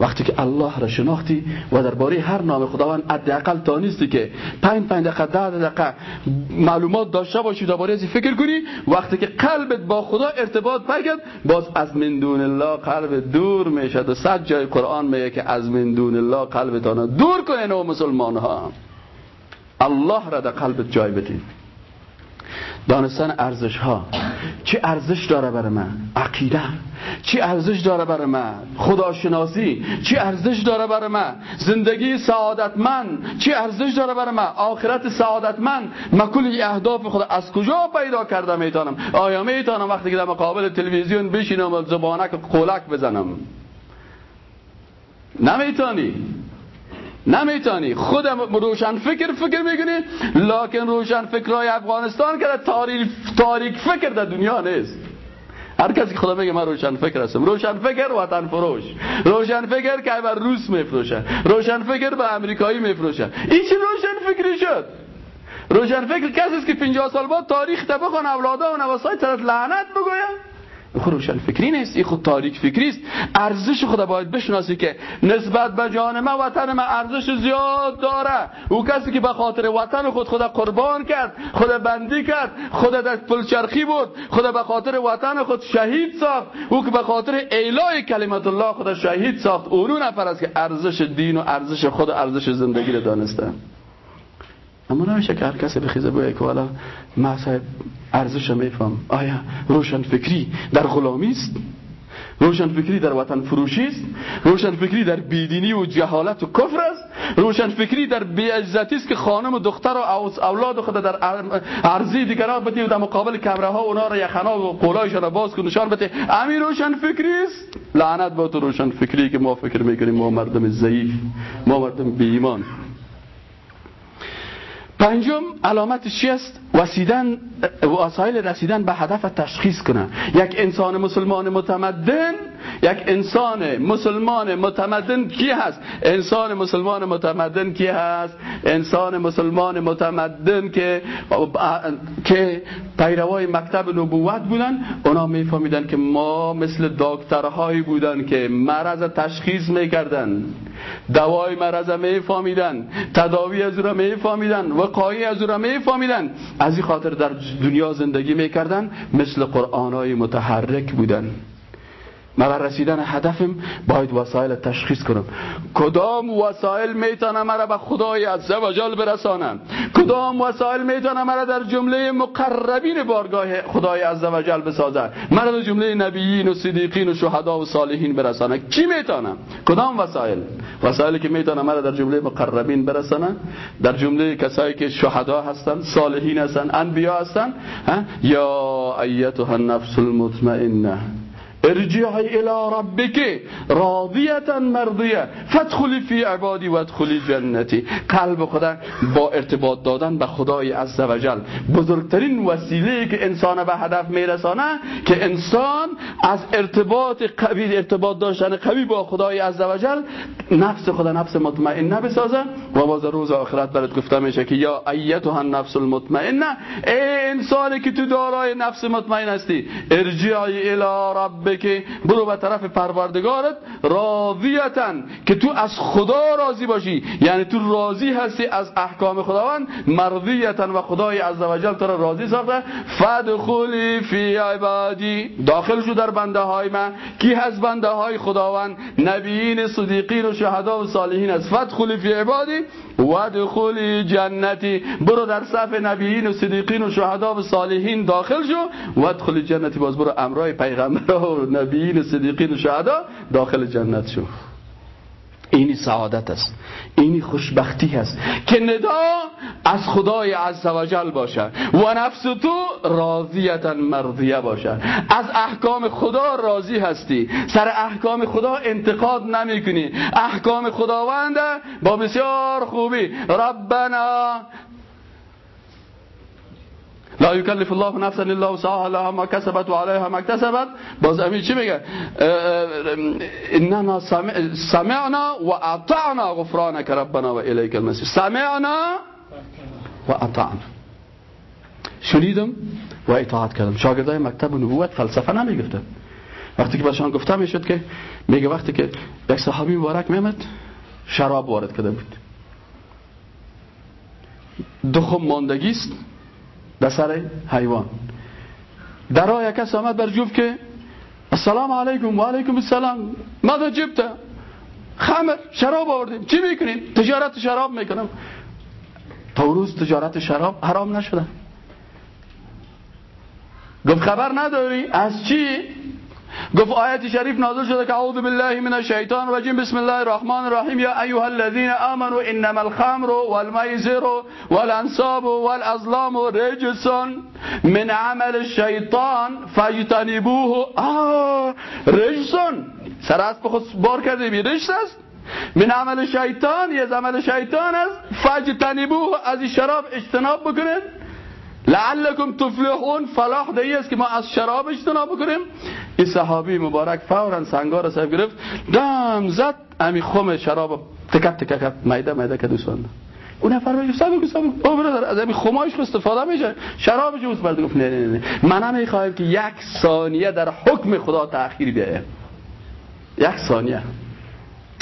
Speaker 1: وقتی که الله را شناختی و درباره هر نام خداوند حداقل تانیستی که 5 5 دقیقه 10 دقیقه معلومات داشته باشی درباره ازی فکر کنی. وقتی که قلبت با خدا ارتباط پیدا باز از من دون الله قلب دور می‌شد و صد جای قرآن میگه که از من دون الله قلبتان دور کنین و مسلمان ها الله را در قلبت جای بدید دانستن ارزش ها چه ارزش داره برای من؟ عقیده. چه ارزش داره برای من؟ خداشناسی. چه ارزش داره برای من؟ زندگی سعادتمند. چه ارزش داره برای من؟ آخرت سعادتمند. من کل اهداف خدا. از کجا پیدا کرده می‌تونم؟ آیا می‌تونم وقتی که در مقابل تلویزیون بشینم و زبانک قولک بزنم؟ نمی‌تونی. نمی‌تونی. خودم روشن فکر فکر می‌کنی. لکن روشن فکرهای افغانستان که تاریک فکر در دنیا نیست. هر کسی خدا میگه من روشن فکر هستم. روشن فکر وطن فروش. روشن فکر که بر روس میفروشن روشن فکر به امریکایی میفروشن این چی روشن فکری شد؟ روشن فکر کسی که 50 سال بعد تاریخ تبخون اولادا و نواسای طرف لعنت بگوید؟ خود روشن فکری نیست این خود تاریک فکری است. ارزش خدا باید بشناسی که نسبت به جان ما وطن ما ارزش زیاد داره. او کسی که به خاطر وطن خود خدا قربان کرد خدا بندی کرد خدا در پلچرخی بود خدا به خاطر وطن خود شهید ساخت. او که به خاطر اعلای کلمت الله خدا شهید ساخت. اونو نفر است که ارزش دین و ارزش خود ارزش زندگی رو دانسته. اما نمیشه که هر کسی بخیزه بگه که والا ما ارزش میفهم آیا روشن فکری در غلامی است؟ روشنفکری در وطن فروشی است؟ روشنفکری در بیدینی و جهالت و کفر است؟ روشنفکری در بیعزتی است که خانم و دختر و اولاد خود در ارزی دیگران بده و در مقابل کمره ها اونا را یخنا و قولایشان را باز کن نشان بده. امیر روشنفکری است؟ لعنت با تو روشنفکری که ما فکر می‌کنیم ما مردم ضعیف ما مردم بی ایمان پنجم علامتش چیست وسیدن وسایل رسیدن به هدف تشخیص کنه یک انسان مسلمان متمدن یک انسان مسلمان متمدن کی هست؟ انسان مسلمان متمدن کی هست؟ انسان مسلمان متمدن که که پیروای مکتب نبوت بودن اونا میفهمیدن که ما مثل دکترهایی بودن که مرض تشخیص می‌کردن دوای مرض میفهمیدن تداوی از را میفهمیدن وقایی از را میفهمیدن. از این خاطر در دنیا زندگی می‌کردن مثل قرآنهای متحرک بودن. من بر رسیدن هدفم باید وسایل تشخیص کنم. کدام وسایل می‌تونه مرا به خدای عزوجل برسانم کدام وسایل می‌تونه مرا در جمله مقربین بارگاه خدای عزوجل بسازه مرا در جمله نبیین و صدیقین و شهدا و صالحین برسانه کی می‌تونه کدام وسایل؟ وسایلی که می‌تونه مرا در جمله مقربین برسانه در جمله کسایی که شهدا هستن صالحین هستن انبیا هستن یا ایتها النفس المطمئنه. ارجعی الى ربک راضیتا مرضیه. فادخلی فی عبادی و ادخلی جنتی. قلب خدا با ارتباط دادن به خدای عزوجل بزرگترین وسیله که انسان به هدف میرسانه که انسان از ارتباط قوی ارتباط داشتن قوی با خدای عزوجل نفس خدا نفس مطمئنه بسازه و باز روز آخرت برات گفته میشه که یا ایتها النفس المطمئنه ای انسانی که تو دارای نفس مطمئن هستی ارجعی الى ربک که برو به طرف پروردگارت راضیتن که تو از خدا راضی باشی. یعنی تو راضی هستی از احکام خداوند مرضیتن و خدای عزوجل تو را راضی ساخته. فدخلی فی عبادی. داخل شو در بنده های من. کی هست بنده های خداوند؟ نبیین صدیقین و شهدا و صالحین است فدخلی فی عبادی و دخولی جنتی. برو در صف نبیین و صدیقین و شهدا و صالحین داخل شو و دخولی جنتی. باز برو امرای پیغمبر نبیین صدیقین و شهدا داخل جنت شو. اینی سعادت است. اینی خوشبختی است که ندا از خدای عزوجل باشد و نفس تو راضیتا مرضیه باشد از احکام خدا راضی هستی. سر احکام خدا انتقاد نمی کنی احکام خداوند با بسیار خوبی. ربنا لا یکلف الله نفسا الا وسعها لها ما کسبت و علیها ما اکتسبت باز امین چی میگه؟ اننا سمعنا و اطعنا غفرانك ربنا و الیک سمعنا و اطعنا. شنیدم و اطاعت کردم. شاگردای مکتب نبوت فلسفه نمی‌گفتن وقتی که بهشان گفته می‌شد که میگه وقتی که یک صحابی مبارک میمد شراب وارد کرده بود. دخم ماندگی است. در سر حیوان. در کس آمد بر جوف که السلام علیکم و علیکم السلام ماذا جبت؟ خمر شراب آوردیم چی می‌کنیم تجارت شراب می‌کنم. تا روز تجارت شراب حرام نشده. گفت خبر نداری؟ از چی؟ گفت آیت شریف نازل شده که اعوذ بالله من الشیطان الرجیم. بسم الله الرحمن الرحیم. یا ایها الذين آمنوا انما الخمر والميسر والانصاب والازلام رجس من عمل الشیطان فاجتنبوه. آه رجسون سر از خود بار کرده بی رجس است. من عمل شیطان یه عمل شیطان است. فاجتنبوه. از شراب اجتناب بکنید. لعلکم تفلحون. فلاح دهی است که ما از شراب اجتناب بکنیم. این صحابی مبارک فورا سنگار صاحب گرفت دم زد امی خم شراب تکت تکت میده میده که دوستان اون نفر میگه سبب سبب او برادر از همین خمایش استفاده میشه. شراب جوز برد. گفت نه نه نه. من نمی‌خوایم که یک ثانیه در حکم خدا تأخیر بیایه یک ثانیه.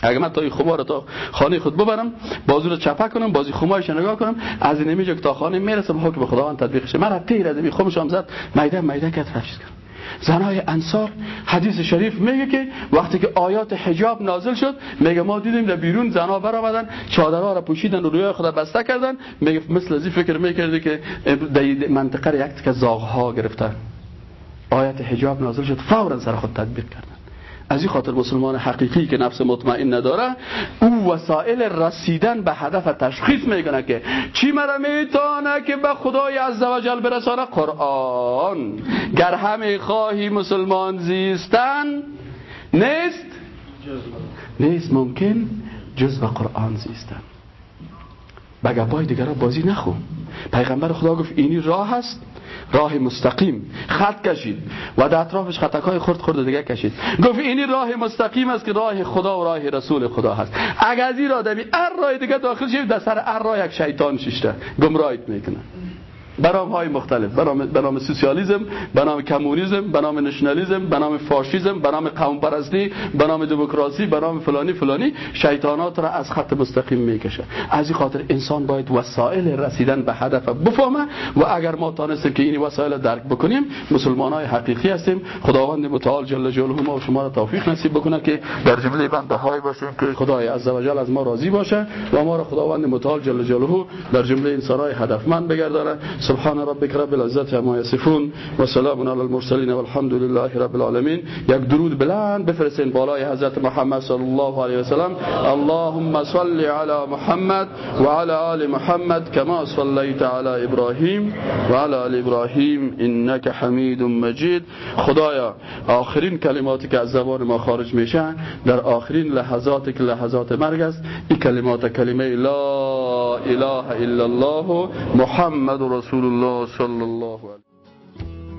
Speaker 1: اگه من تا خمار تا خانه خود ببرم بازو رو چپه کنم بازی خمارش نگاه کنم از این نمیجا که تا خانه می‌رسم حکم خداوند تطبیق شه من تیر از این خمش هم زد. میده میده که تفشیز کنم زنای انصار حدیث شریف میگه که وقتی که آیات حجاب نازل شد میگه ما دیدیم در بیرون زنها برآمدن چادرها را پوشیدن و روی خدا بسته کردن. میگه مثل از فکر می‌کرده که در منطقه یک تک زاغ ها گرفتن. آیات حجاب نازل شد فورا سر خود تطبیق کردن. از این خاطر مسلمان حقیقی که نفس مطمئن نداره او وسایل رسیدن به هدف تشخیص می‌کنه که چی مرا می‌تونه که به خدای عزوجل برسانه قرآن گر همه خواهی مسلمان زیستن نیست؟ نیست ممکن جز به قرآن زیستن. به گپای دیگران بازی نخو پیغمبر خدا گفت اینی راه هست راه مستقیم. خط کشید. و در اطرافش خطکای خرد خورد دیگه کشید. گفت اینی راه مستقیم است که راه خدا و راه رسول خدا هست. اگر از این راه دمی ار راه دیگه داخل شید در سر ار راه یک شیطان شیشته گمراهیت می‌کنه. به های مختلف. به نام سوسیالیسم به نام کمونیسم به نام نشنالیسم به نام فاشیسم به نام قوم پرستی به نام دموکراسی به نام فلانی فلانی. شیطانات را از خط مستقیم می‌کشه. از این خاطر انسان باید وسایل رسیدن به هدف بفهمه و اگر ما تانستیم که این وسایل درک بکنیم مسلمان های حقیقی هستیم. خداوند متعال جل جلاله ما و شما را توفیق نصیب بکنه که در جمله بنده های باشیم که خدای عزوجل از ما راضی باشه و ما را خداوند متعال جل جلاله در جمله انسان های هدفمند بگردانه سبحان ربك رب العزت عما يصفون و سلام علی المرسلین و الحمد لله رب العالمین. یک درود بلند بفرستین بالای حضرت محمد صلی الله علیه و اللهم صل علی محمد و علی آل محمد كما صلیت علی ابراهیم و علی آل ابراهیم. انك حمید مجید. خدایا آخرین کلماتی که از زبان ما خارج میشن در آخرین لحظاتی که لحظات مرگ است این کلمات کلمه لا اله الا الله محمد رسول الله صلى الله عليه